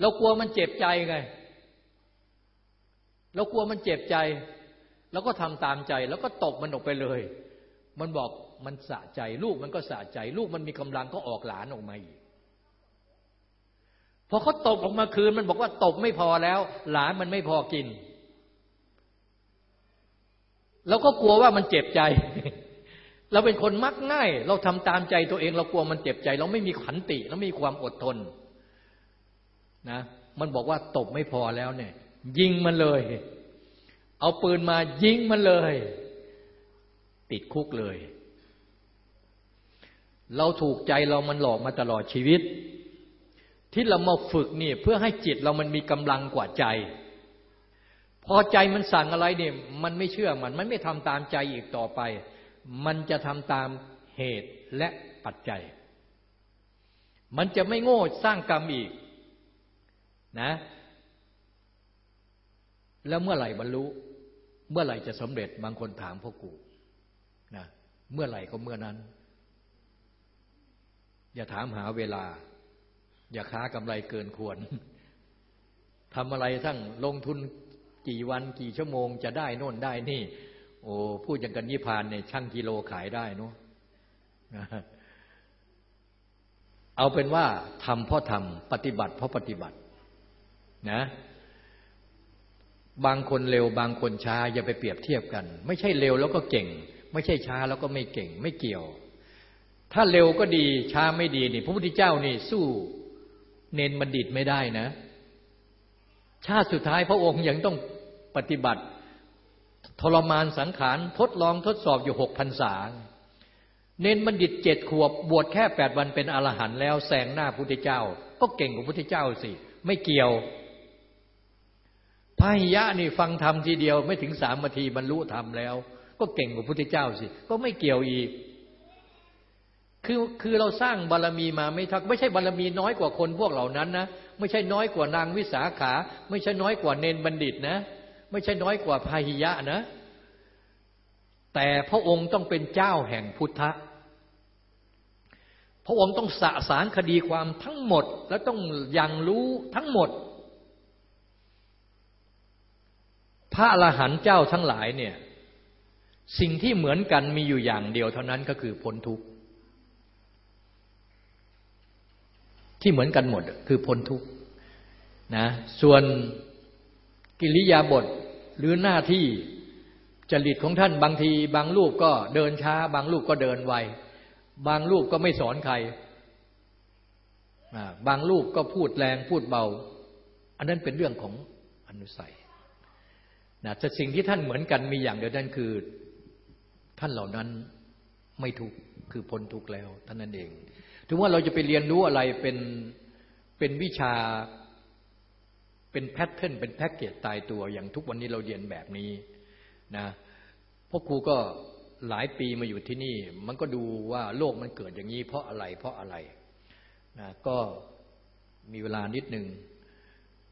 เรากลัวมันเจ็บใจไง เรากลัวมันเจ็บใจเราก็ทำตามใจ แล้วก็ตบมันออกไปเลย มันบอกมันสะใจ ลูกมันก็สะใจ ลูกมันมีกำลังก็ออกหลานออกมาอีกพอเขาตบออกมาคืนมันบอกว่าตบไม่พอแล้ว หลานมันไม่พอกิน เราก็กลัวว่ามันเจ็บใจ เราเป็นคนมักง่าย เราทำตามใจตัวเอง เรากลัวมันเจ็บใจ เราไม่มีขันติ เราไม่มีความอดทนนะ มันบอกว่าตบไม่พอแล้วเนี่ย ยิงมันเลย เอาปืนมายิงมันเลย ติดคุกเลย เราถูกใจเรามันหลอกมาตลอดชีวิต ที่เรามาฝึกนี่เพื่อให้จิตเรามันมีกำลังกว่าใจ พอใจมันสั่งอะไรเนี่ยมันไม่เชื่อมัน มันไม่ทำตามใจอีกต่อไป มันจะทำตามเหตุและปัจจัย มันจะไม่โง่สร้างกรรมอีกนะ แล้วเมื่อไหร่บรรลุ เมื่อไหร่จะสำเร็จบางคนถามพ่อกูนะเมื่อไหร่ก็เมื่อนั้น อย่าถามหาเวลา อย่าค้ากำไรเกินควรทำอะไรทั้งลงทุน กี่วันกี่ชั่วโมงจะได้โน่นได้นี่ โอ้พูดอย่างกันยิพานเนี่ยช่างกิโลขายได้เนาะเอาเป็นว่าทำเพราะทำปฏิบัติเพราะปฏิบัตินะ บางคนเร็วบางคนช้าอย่าไปเปรียบเทียบกัน ไม่ใช่เร็วแล้วก็เก่ง ไม่ใช่ช้าแล้วก็ไม่เก่ง ไม่เกี่ยว ถ้าเร็วก็ดีช้าไม่ดีนี่ พระพุทธเจ้านี่สู้เนนบัณฑิตไม่ได้นะ ชาติสุดท้ายพระองค์ยังต้อง ปฏิบัติ ทรมานสังขารทดลองทดสอบอยู่หกพันษา เน้นบัณฑิตเจ็ดขวบบวชแค่แปดวันเป็นอรหันต์แล้วแซงหน้าพุทธเจ้า ก็เก่งกว่าพุทธเจ้าสิ ไม่เกี่ยวพาหิยะนี่ฟังธรรมทีเดียวไม่ถึงสามนาทีบรรลุธรรมแล้ว ก็เก่งกว่าพุทธเจ้าสิ ก็ไม่เกี่ยวอีกคือคือเราสร้างบารรมีมาไม่ทัก ไม่ใช่บารรมีน้อยกว่าคนพวกเหล่านั้นนะ ไม่ใช่น้อยกว่านางวิสาขา ไม่ใช่น้อยกว่าเนนบัณฑิตนะ ไม่ใช่น้อยกว่าพาหิยะนะ แต่พระองค์ต้องเป็นเจ้าแห่งพุทธะ พระองค์ต้องสะสารคดีความทั้งหมด และต้องยังรู้ทั้งหมด พระอรหันต์เจ้าทั้งหลายเนี่ย สิ่งที่เหมือนกันมีอยู่อย่างเดียวเท่านั้นก็คือพ้นทุกข์ที่เหมือนกันหมดคือพ้นทุกข์นะ ส่วน กิริยาบทหรือหน้าที่จริตของท่านบางที บางรูปก็เดินช้า บางรูปก็เดินไว บางรูปก็ไม่สอนใคร บางรูปก็พูดแรงพูดเบา อันนั้นเป็นเรื่องของอนุสัยนะแต่สิ่งที่ท่านเหมือนกันมีอย่างเดียวนั่นคือ ท่านเหล่านั้นไม่ทุกคือพ้นทุกแล้วท่านนั้นเอง ถึงว่าเราจะไปเรียนรู้อะไรเป็นเป็นวิชา เป็นแพทเทิร์นเป็นแพ็กเกจตายตัวอย่างทุกวันนี้เราเรียนแบบนี้นะพราะครูก็หลายปีมาอยู่ที่นี่ มันก็ดูว่าโลกมันเกิดอย่างนี้ เพราะอะไรเพราะอะไรนะก็มีเวลานิดหนึ่ง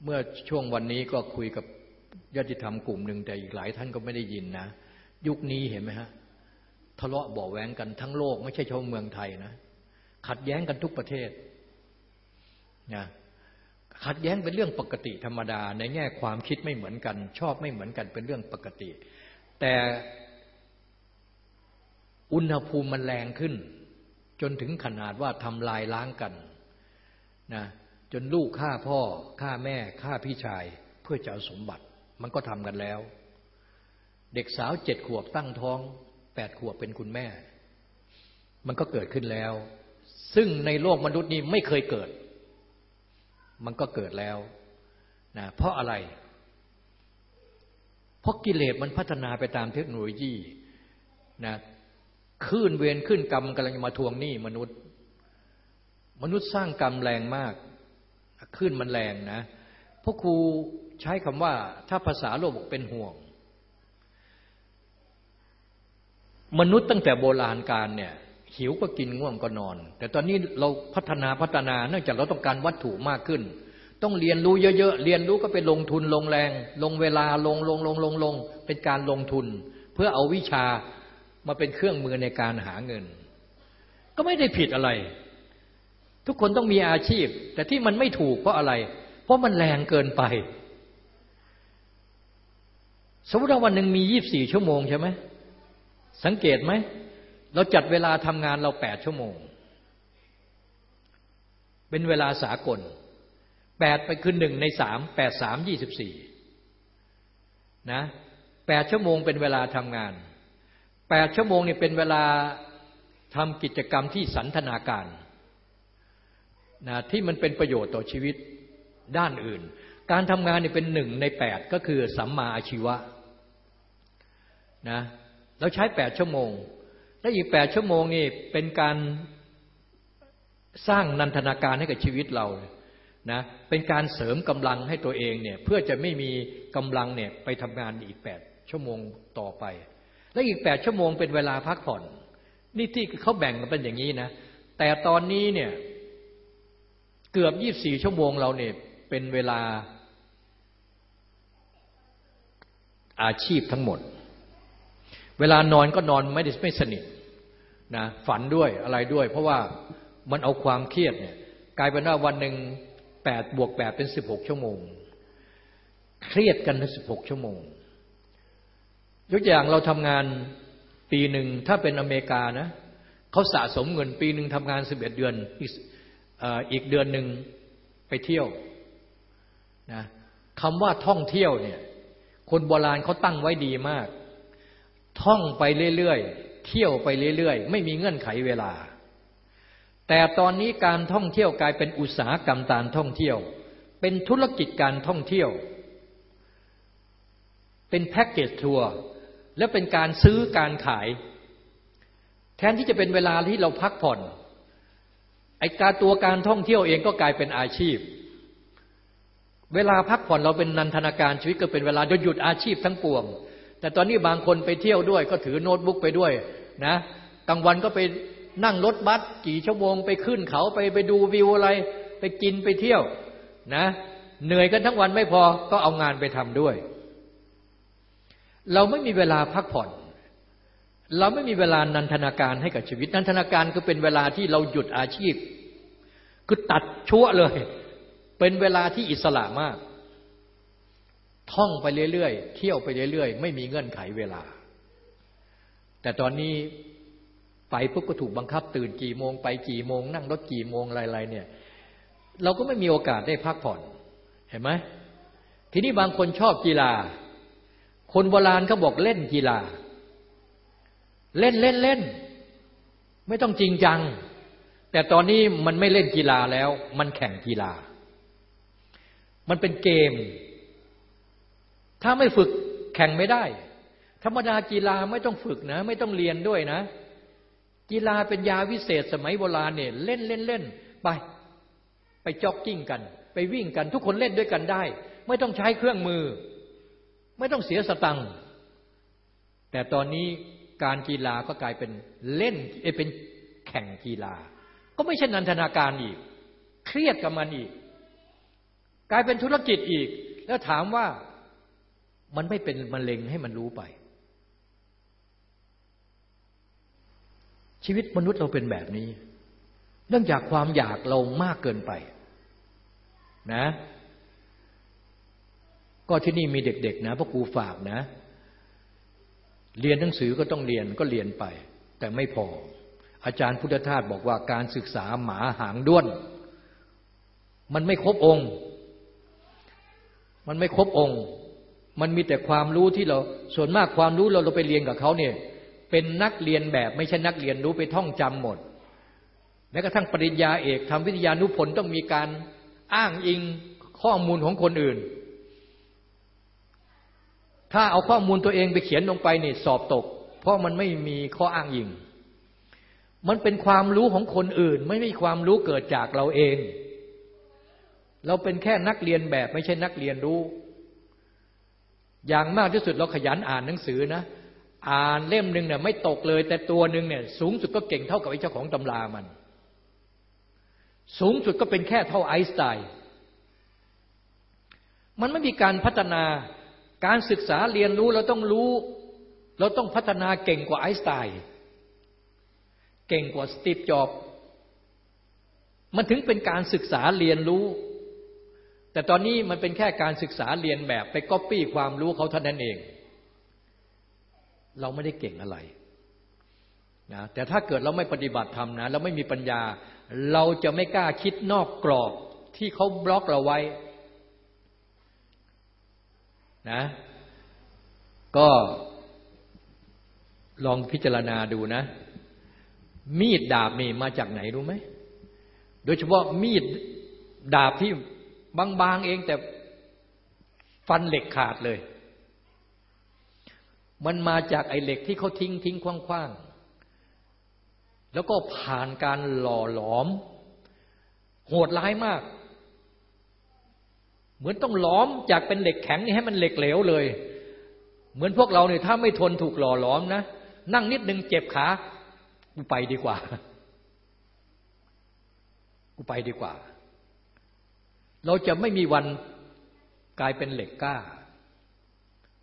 เมื่อช่วงวันนี้ก็คุยกับญาติธรรมกลุ่มหนึ่งแต่อีกหลายท่านก็ไม่ได้ยินนะ ยุคนี้เห็นไหมฮะทะเลาะเบาแหวงกันทั้งโลก ไม่ใช่เฉพาะเมืองไทยนะ ขัดแย้งกันทุกประเทศนะ ขัดแย้งเป็นเรื่องปกติธรรมดา ในแง่ความคิดไม่เหมือนกัน ชอบไม่เหมือนกันเป็นเรื่องปกติ แต่อุณหภูมิมันแรงขึ้น จนถึงขนาดว่าทำลายล้างกันนะจนลูกฆ่าพ่อฆ่าแม่ฆ่าพี่ชายเพื่อจะเอาสมบัติ มันก็ทำกันแล้ว เด็กสาวเจ็ดขวบตั้งท้องแปดขวบเป็นคุณแม่ มันก็เกิดขึ้นแล้ว ซึ่งในโลกมนุษย์นี้ไม่เคยเกิด มันก็เกิดแล้วนะเพราะอะไร เพราะกิเลสมันพัฒนาไปตามเทคโนโลยีนะขึ้นเวรขึ้นกรรมกำลังจะมาทวงหนี้มนุษย์ มนุษย์สร้างกรรมแรงมากขึ้นมันแรงนะพราะครูใช้คำว่า ถ้าภาษาโลกบอกเป็นห่วง มนุษย์ตั้งแต่โบราณการเนี่ย หิวก็กินง่วงก็นอน แต่ตอนนี้เราพัฒนาพัฒนาเนื่องจากเราต้องการวัตถุมากขึ้น ต้องเรียนรู้เยอะๆ เรียนรู้ก็ไปลงทุนลงแรง ลงเวลาลงลงลงลงลงเป็นการลงทุน เพื่อเอาวิชามาเป็นเครื่องมือในการหาเงิน ก็ไม่ได้ผิดอะไร ทุกคนต้องมีอาชีพ แต่ที่มันไม่ถูกเพราะอะไร เพราะมันแรงเกินไป สมมติว่าวันหนึ่งมียี่บสี่ชั่วโมงใช่ไหมสังเกตไหม เราจัดเวลาทำงานเราแปดชั่วโมง เป็นเวลาสากลแปดไปคือหนึ่งในสามแปดสามยี่สิบสี่นะแปดชั่วโมงเป็นเวลาทำงานแปดชั่วโมงเนี่ยเป็นเวลาทำกิจกรรมที่สันทนาการนะที่มันเป็นประโยชน์ต่อชีวิตด้านอื่น การทำงานเนี่ยเป็นหนึ่งในแปดก็คือสัมมาอาชีวะนะเราใช้แปดชั่วโมง และอีกแปดชั่วโมงนี่เป็นการสร้างนันทนาการให้กับชีวิตเรานะเป็นการเสริมกำลังให้ตัวเองเนี่ยเพื่อจะไม่มีกำลังเนี่ยไปทำงานอีกแปดชั่วโมงต่อไป และอีกแปดชั่วโมงเป็นเวลาพักผ่อน นี่ที่เขาแบ่งกันเป็นอย่างนี้นะ แต่ตอนนี้เนี่ยเกือบยี่บสี่ชั่วโมงเราเนี่ยเป็นเวลาอาชีพทั้งหมด เวลานอนก็นอนไม่ได้ไม่สนิท นะฝันด้วยอะไรด้วย เพราะว่ามันเอาความเครียดเนี่ยกลายเป็นว่าวันหนึ่งแปดบวกแปดเป็นสิบหกชั่วโมง เครียดกันทั้งสิบหกชั่วโมง ยกอย่างเราทำงานปีหนึ่งถ้าเป็นอเมริกานะเขาสะสมเงินปีหนึ่งทำงานสิบเอ็ดเดือนอีกเดือนหนึ่งไปเที่ยวนะคำว่าท่องเที่ยวเนี่ยคนโบราณเขาตั้งไว้ดีมาก ท่องไปเรื่อยๆ เที่ยวไปเรื่อยๆ ไม่มีเงื่อนไขเวลา แต่ตอนนี้การท่องเที่ยวกลายเป็นอุตสาหกรรมการท่องเที่ยว เป็นธุรกิจการท่องเที่ยว เป็นแพ็กเกจทัวร์และเป็นการซื้อการขาย แทนที่จะเป็นเวลาที่เราพักผ่อนไอการตัวการท่องเที่ยวเองก็กลายเป็นอาชีพ เวลาพักผ่อนเราเป็นนันทนาการชีวิตก็เป็นเวลาจะหยุดอาชีพทั้งปวง แต่ตอนนี้บางคนไปเที่ยวด้วย ก็ถือโน้ตบุ๊กไปด้วยนะกลางวันก็ไปนั่งรถบัสกี่ชั่วโมงไปขึ้นเขาไปไปดูวิวอะไร ไปกินไปเที่ยวนะ เหนื่อยกันทั้งวันไม่พอก็เอางานไปทำด้วย เราไม่มีเวลาพักผ่อน เราไม่มีเวลานันทนาการให้กับชีวิต นันทนาการคือเป็นเวลาที่เราหยุดอาชีพ คือตัดชั่วเลย เป็นเวลาที่อิสระมาก ท่องไปเรื่อยๆ เที่ยวไปเรื่อยๆ ไม่มีเงื่อนไขเวลา แต่ตอนนี้ไปปุ๊บก็ถูกบังคับ ตื่นกี่โมงไปกี่โมง นั่งรถกี่โมงอะไรๆเนี่ย เราก็ไม่มีโอกาสได้พักผ่อน เห็นไหมทีนี้บางคนชอบกีฬา คนโบราณเขาบอกเล่นกีฬา เล่นเล่นเล่น ไม่ต้องจริงจัง แต่ตอนนี้มันไม่เล่นกีฬาแล้ว มันแข่งกีฬา มันเป็นเกม ถ้าไม่ฝึกแข่งไม่ได้ ธรรมดากีฬาไม่ต้องฝึกนะ ไม่ต้องเรียนด้วยนะ กีฬาเป็นยาวิเศษสมัยโบราณเนี่ยเล่นเล่นเล่นไป ไปจ็อกกิ้งกัน ไปวิ่งกัน ทุกคนเล่นด้วยกันได้ ไม่ต้องใช้เครื่องมือ ไม่ต้องเสียสตังค์แต่ตอนนี้การกีฬาก็กลายเป็นเล่นเป็นแข่งกีฬา ก็ไม่ใช่นันทนาการอีก เครียดกับมันอีก กลายเป็นธุรกิจอีก แล้วถามว่า มันไม่เป็นมะเร็งให้มันรู้ไป ชีวิตมนุษย์เราเป็นแบบนี้ เนื่องจากความอยากเรามากเกินไป นะ ก็ที่นี่มีเด็กๆนะพ่อครูฝากนะ เรียนหนังสือก็ต้องเรียนก็เรียนไป แต่ไม่พอ อาจารย์พุทธทาสบอกว่าการศึกษาหมาหางด้วน มันไม่ครบองค์ มันไม่ครบองค์ มันมีแต่ความรู้ที่เรา ส่วนมากความรู้เราเราไปเรียนกับเขาเนี่ย เป็นนักเรียนแบบไม่ใช่นักเรียนรู้ไปท่องจำหมดแม้กระทั่งปริญญาเอกทำวิทยานุพนธ์ต้องมีการอ้างอิงข้อมูลของคนอื่น ถ้าเอาข้อมูลตัวเองไปเขียนลงไปเนี่ยสอบตก เพราะมันไม่มีข้ออ้างอิง มันเป็นความรู้ของคนอื่น ไม่มีความรู้เกิดจากเราเอง เราเป็นแค่นักเรียนแบบไม่ใช่นักเรียนรู้ อย่างมากที่สุดเราขยันอ่านหนังสือนะ อ่านเล่มหนึ่งเนี่ยไม่ตกเลย แต่ตัวหนึ่งเนี่ย สูงสุดก็เก่งเท่ากับไอ้เจ้าของตำรามัน สูงสุดก็เป็นแค่เท่าไอน์สไตน์มันไม่มีการพัฒนาการศึกษาเรียนรู้เราต้องรู้ เราต้องพัฒนาเก่งกว่าไอน์สไตน์เก่งกว่าสตีฟจ็อบมันถึงเป็นการศึกษาเรียนรู้ แต่ตอนนี้มันเป็นแค่การศึกษาเรียนแบบไปก๊อปปี้ความรู้เขาเท่านั้นเอง เราไม่ได้เก่งอะไรนะแต่ถ้าเกิดเราไม่ปฏิบัติธรรมนะเราไม่มีปัญญา เราจะไม่กล้าคิดนอกกรอบที่เขาบล็อกเราไว้นะก็ลองพิจารณาดูนะ มีดดาบนี่มาจากไหนรู้ไหม โดยเฉพาะมีดดาบที่ บางๆเองแต่ฟันเหล็กขาดเลย มันมาจากไอ้เหล็กที่เขาทิ้งทิ้งคว้างๆ แล้วก็ผ่านการหล่อหลอม โหดร้ายมาก เหมือนต้องหลอมจากเป็นเหล็กแข็งนี่ให้มันเหล็กเหลวเลย เหมือนพวกเราเนี่ยถ้าไม่ทนถูกหล่อหลอมนะ นั่งนิดนึงเจ็บขากูไปดีกว่า กูไปดีกว่า เราจะไม่มีวันกลายเป็นเหล็กกล้า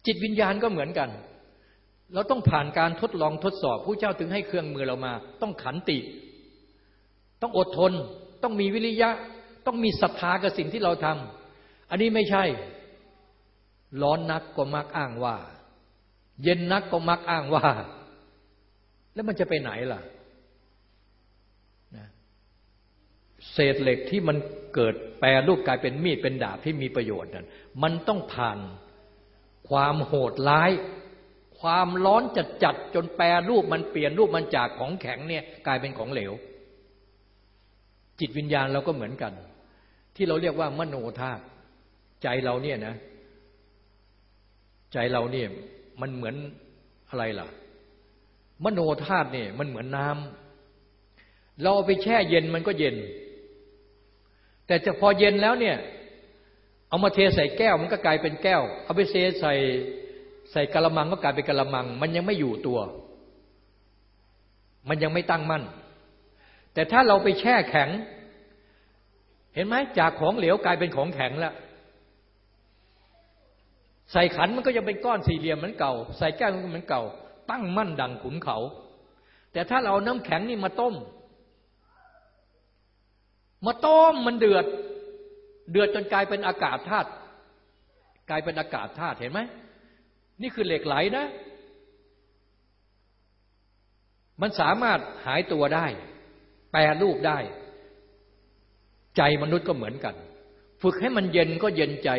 จิตวิญญาณก็เหมือนกัน เราต้องผ่านการทดลองทดสอบผู้เจ้าถึงให้เครื่องมือเรามา ต้องขันติ ต้องอดทน ต้องมีวิริยะ ต้องมีศรัทธากับสิ่งที่เราทำอันนี้ไม่ใช่ ร้อนนักก็มักอ้างว่า เย็นนักก็มักอ้างว่า แล้วมันจะไปไหนล่ะ เศษเหล็กที่มันเกิดแปรรูปกลายเป็นมีดเป็นดาบที่มีประโยชน์นั้นมันต้องผ่านความโหดร้าย ความร้อนจัดจัดจนแปรรูปมันเปลี่ยนรูปมันจากของแข็งเนี่ยกลายเป็นของเหลว จิตวิญญาณเราก็เหมือนกัน ที่เราเรียกว่ามโนธาตุใจเราเนี่ยนะ ใจเราเนี่ยมันเหมือนอะไรล่ะ มโนธาตุเนี่ยมันเหมือนน้ำเราไปแช่เย็นมันก็เย็น แต่จะพอเย็นแล้วเนี่ย เอามาเทใส่แก้วมันก็กลายเป็นแก้ว เอาไปเทใส่ใส่กะละมังก็กลายเป็นกะละมัง มันยังไม่อยู่ตัว มันยังไม่ตั้งมั่น แต่ถ้าเราไปแช่แข็ง เห็นไหมจากของเหลวกลายเป็นของแข็งแล้วใส่ขันมันก็ยังเป็นก้อนสี่เหลี่ยมเหมือนเก่า ใส่แก้วมันก็เหมือนเก่า ตั้งมั่นดังขุนเขา แต่ถ้าเราเอาน้ำแข็งนี่มาต้ม มาต้มมันเดือด เดือดจนกลายเป็นอากาศธาตุกลายเป็นอากาศธาตุเห็นไหมนี่คือเหล็กไหลนะ มันสามารถหายตัวได้ แปรรูปได้ ใจมนุษย์ก็เหมือนกัน ฝึกให้มันเย็นก็เย็นใจ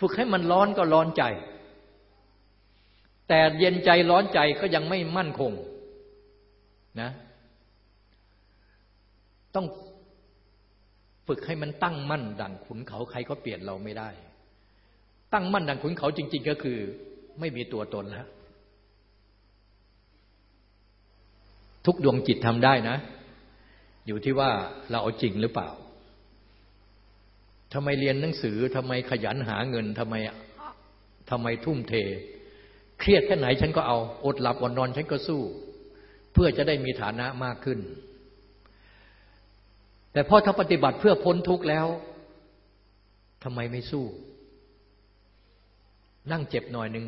ฝึกให้มันร้อนก็ร้อนใจ แต่เย็นใจร้อนใจก็ยังไม่มั่นคงนะ ต้อง ฝึกให้มันตั้งมั่นดังขุนเขาใครก็เปลี่ยนเราไม่ได้ ตั้งมั่นดังขุนเขาจริง ๆ ก็คือ ไม่มีตัวตนแล้วทุกดวงจิตทำได้นะ อยู่ที่ว่าเราเอาจริงหรือเปล่าทำไมเรียนหนังสือทำไมขยันหาเงินทำไมทำไมทุ่มเท เครียดแค่ไหนฉันก็เอา อดหลับอดนอนฉันก็สู้ เพื่อจะได้มีฐานะมากขึ้น แต่พอถ้าปฏิบัติเพื่อพ้นทุกข์แล้วทำไมไม่สู้ นั่งเจ็บหน่อยหนึ่ง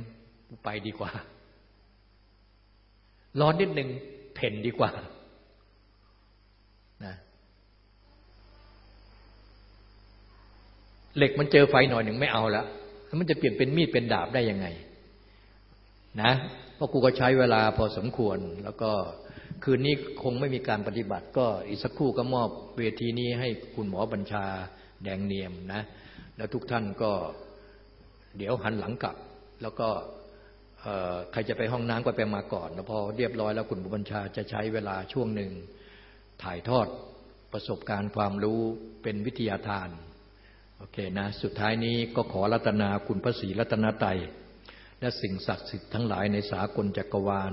ไปดีกว่า ร้อนนิดหนึ่งเพ่นดีกว่านะเหล็กมันเจอไฟหน่อยหนึ่งไม่เอาละแล้วมันจะเปลี่ยนเป็นมีดเป็นดาบได้ยังไง นะเพราะกูก็ใช้เวลาพอสมควรแล้วก็ คืนนี้คงไม่มีการปฏิบัติ ก็อีกสักครู่ก็มอบเวทีนี้ให้คุณหมอบัญชาแดงเนียมนะ แล้วทุกท่านก็เดี๋ยวหันหลังกลับ แล้วก็ใครจะไปห้องน้ำก็ไปมาก่อน แล้วพอเรียบร้อยแล้วคุณบัญชาจะใช้เวลาช่วงหนึ่งถ่ายทอดประสบการณ์ความรู้เป็นวิทยาทาน โอเคนะ สุดท้ายนี้ก็ขอรัตนาคุณพระศรีรัตนไตยและสิ่งศักดิ์สิทธิ์ทั้งหลายในสากลจักรวาล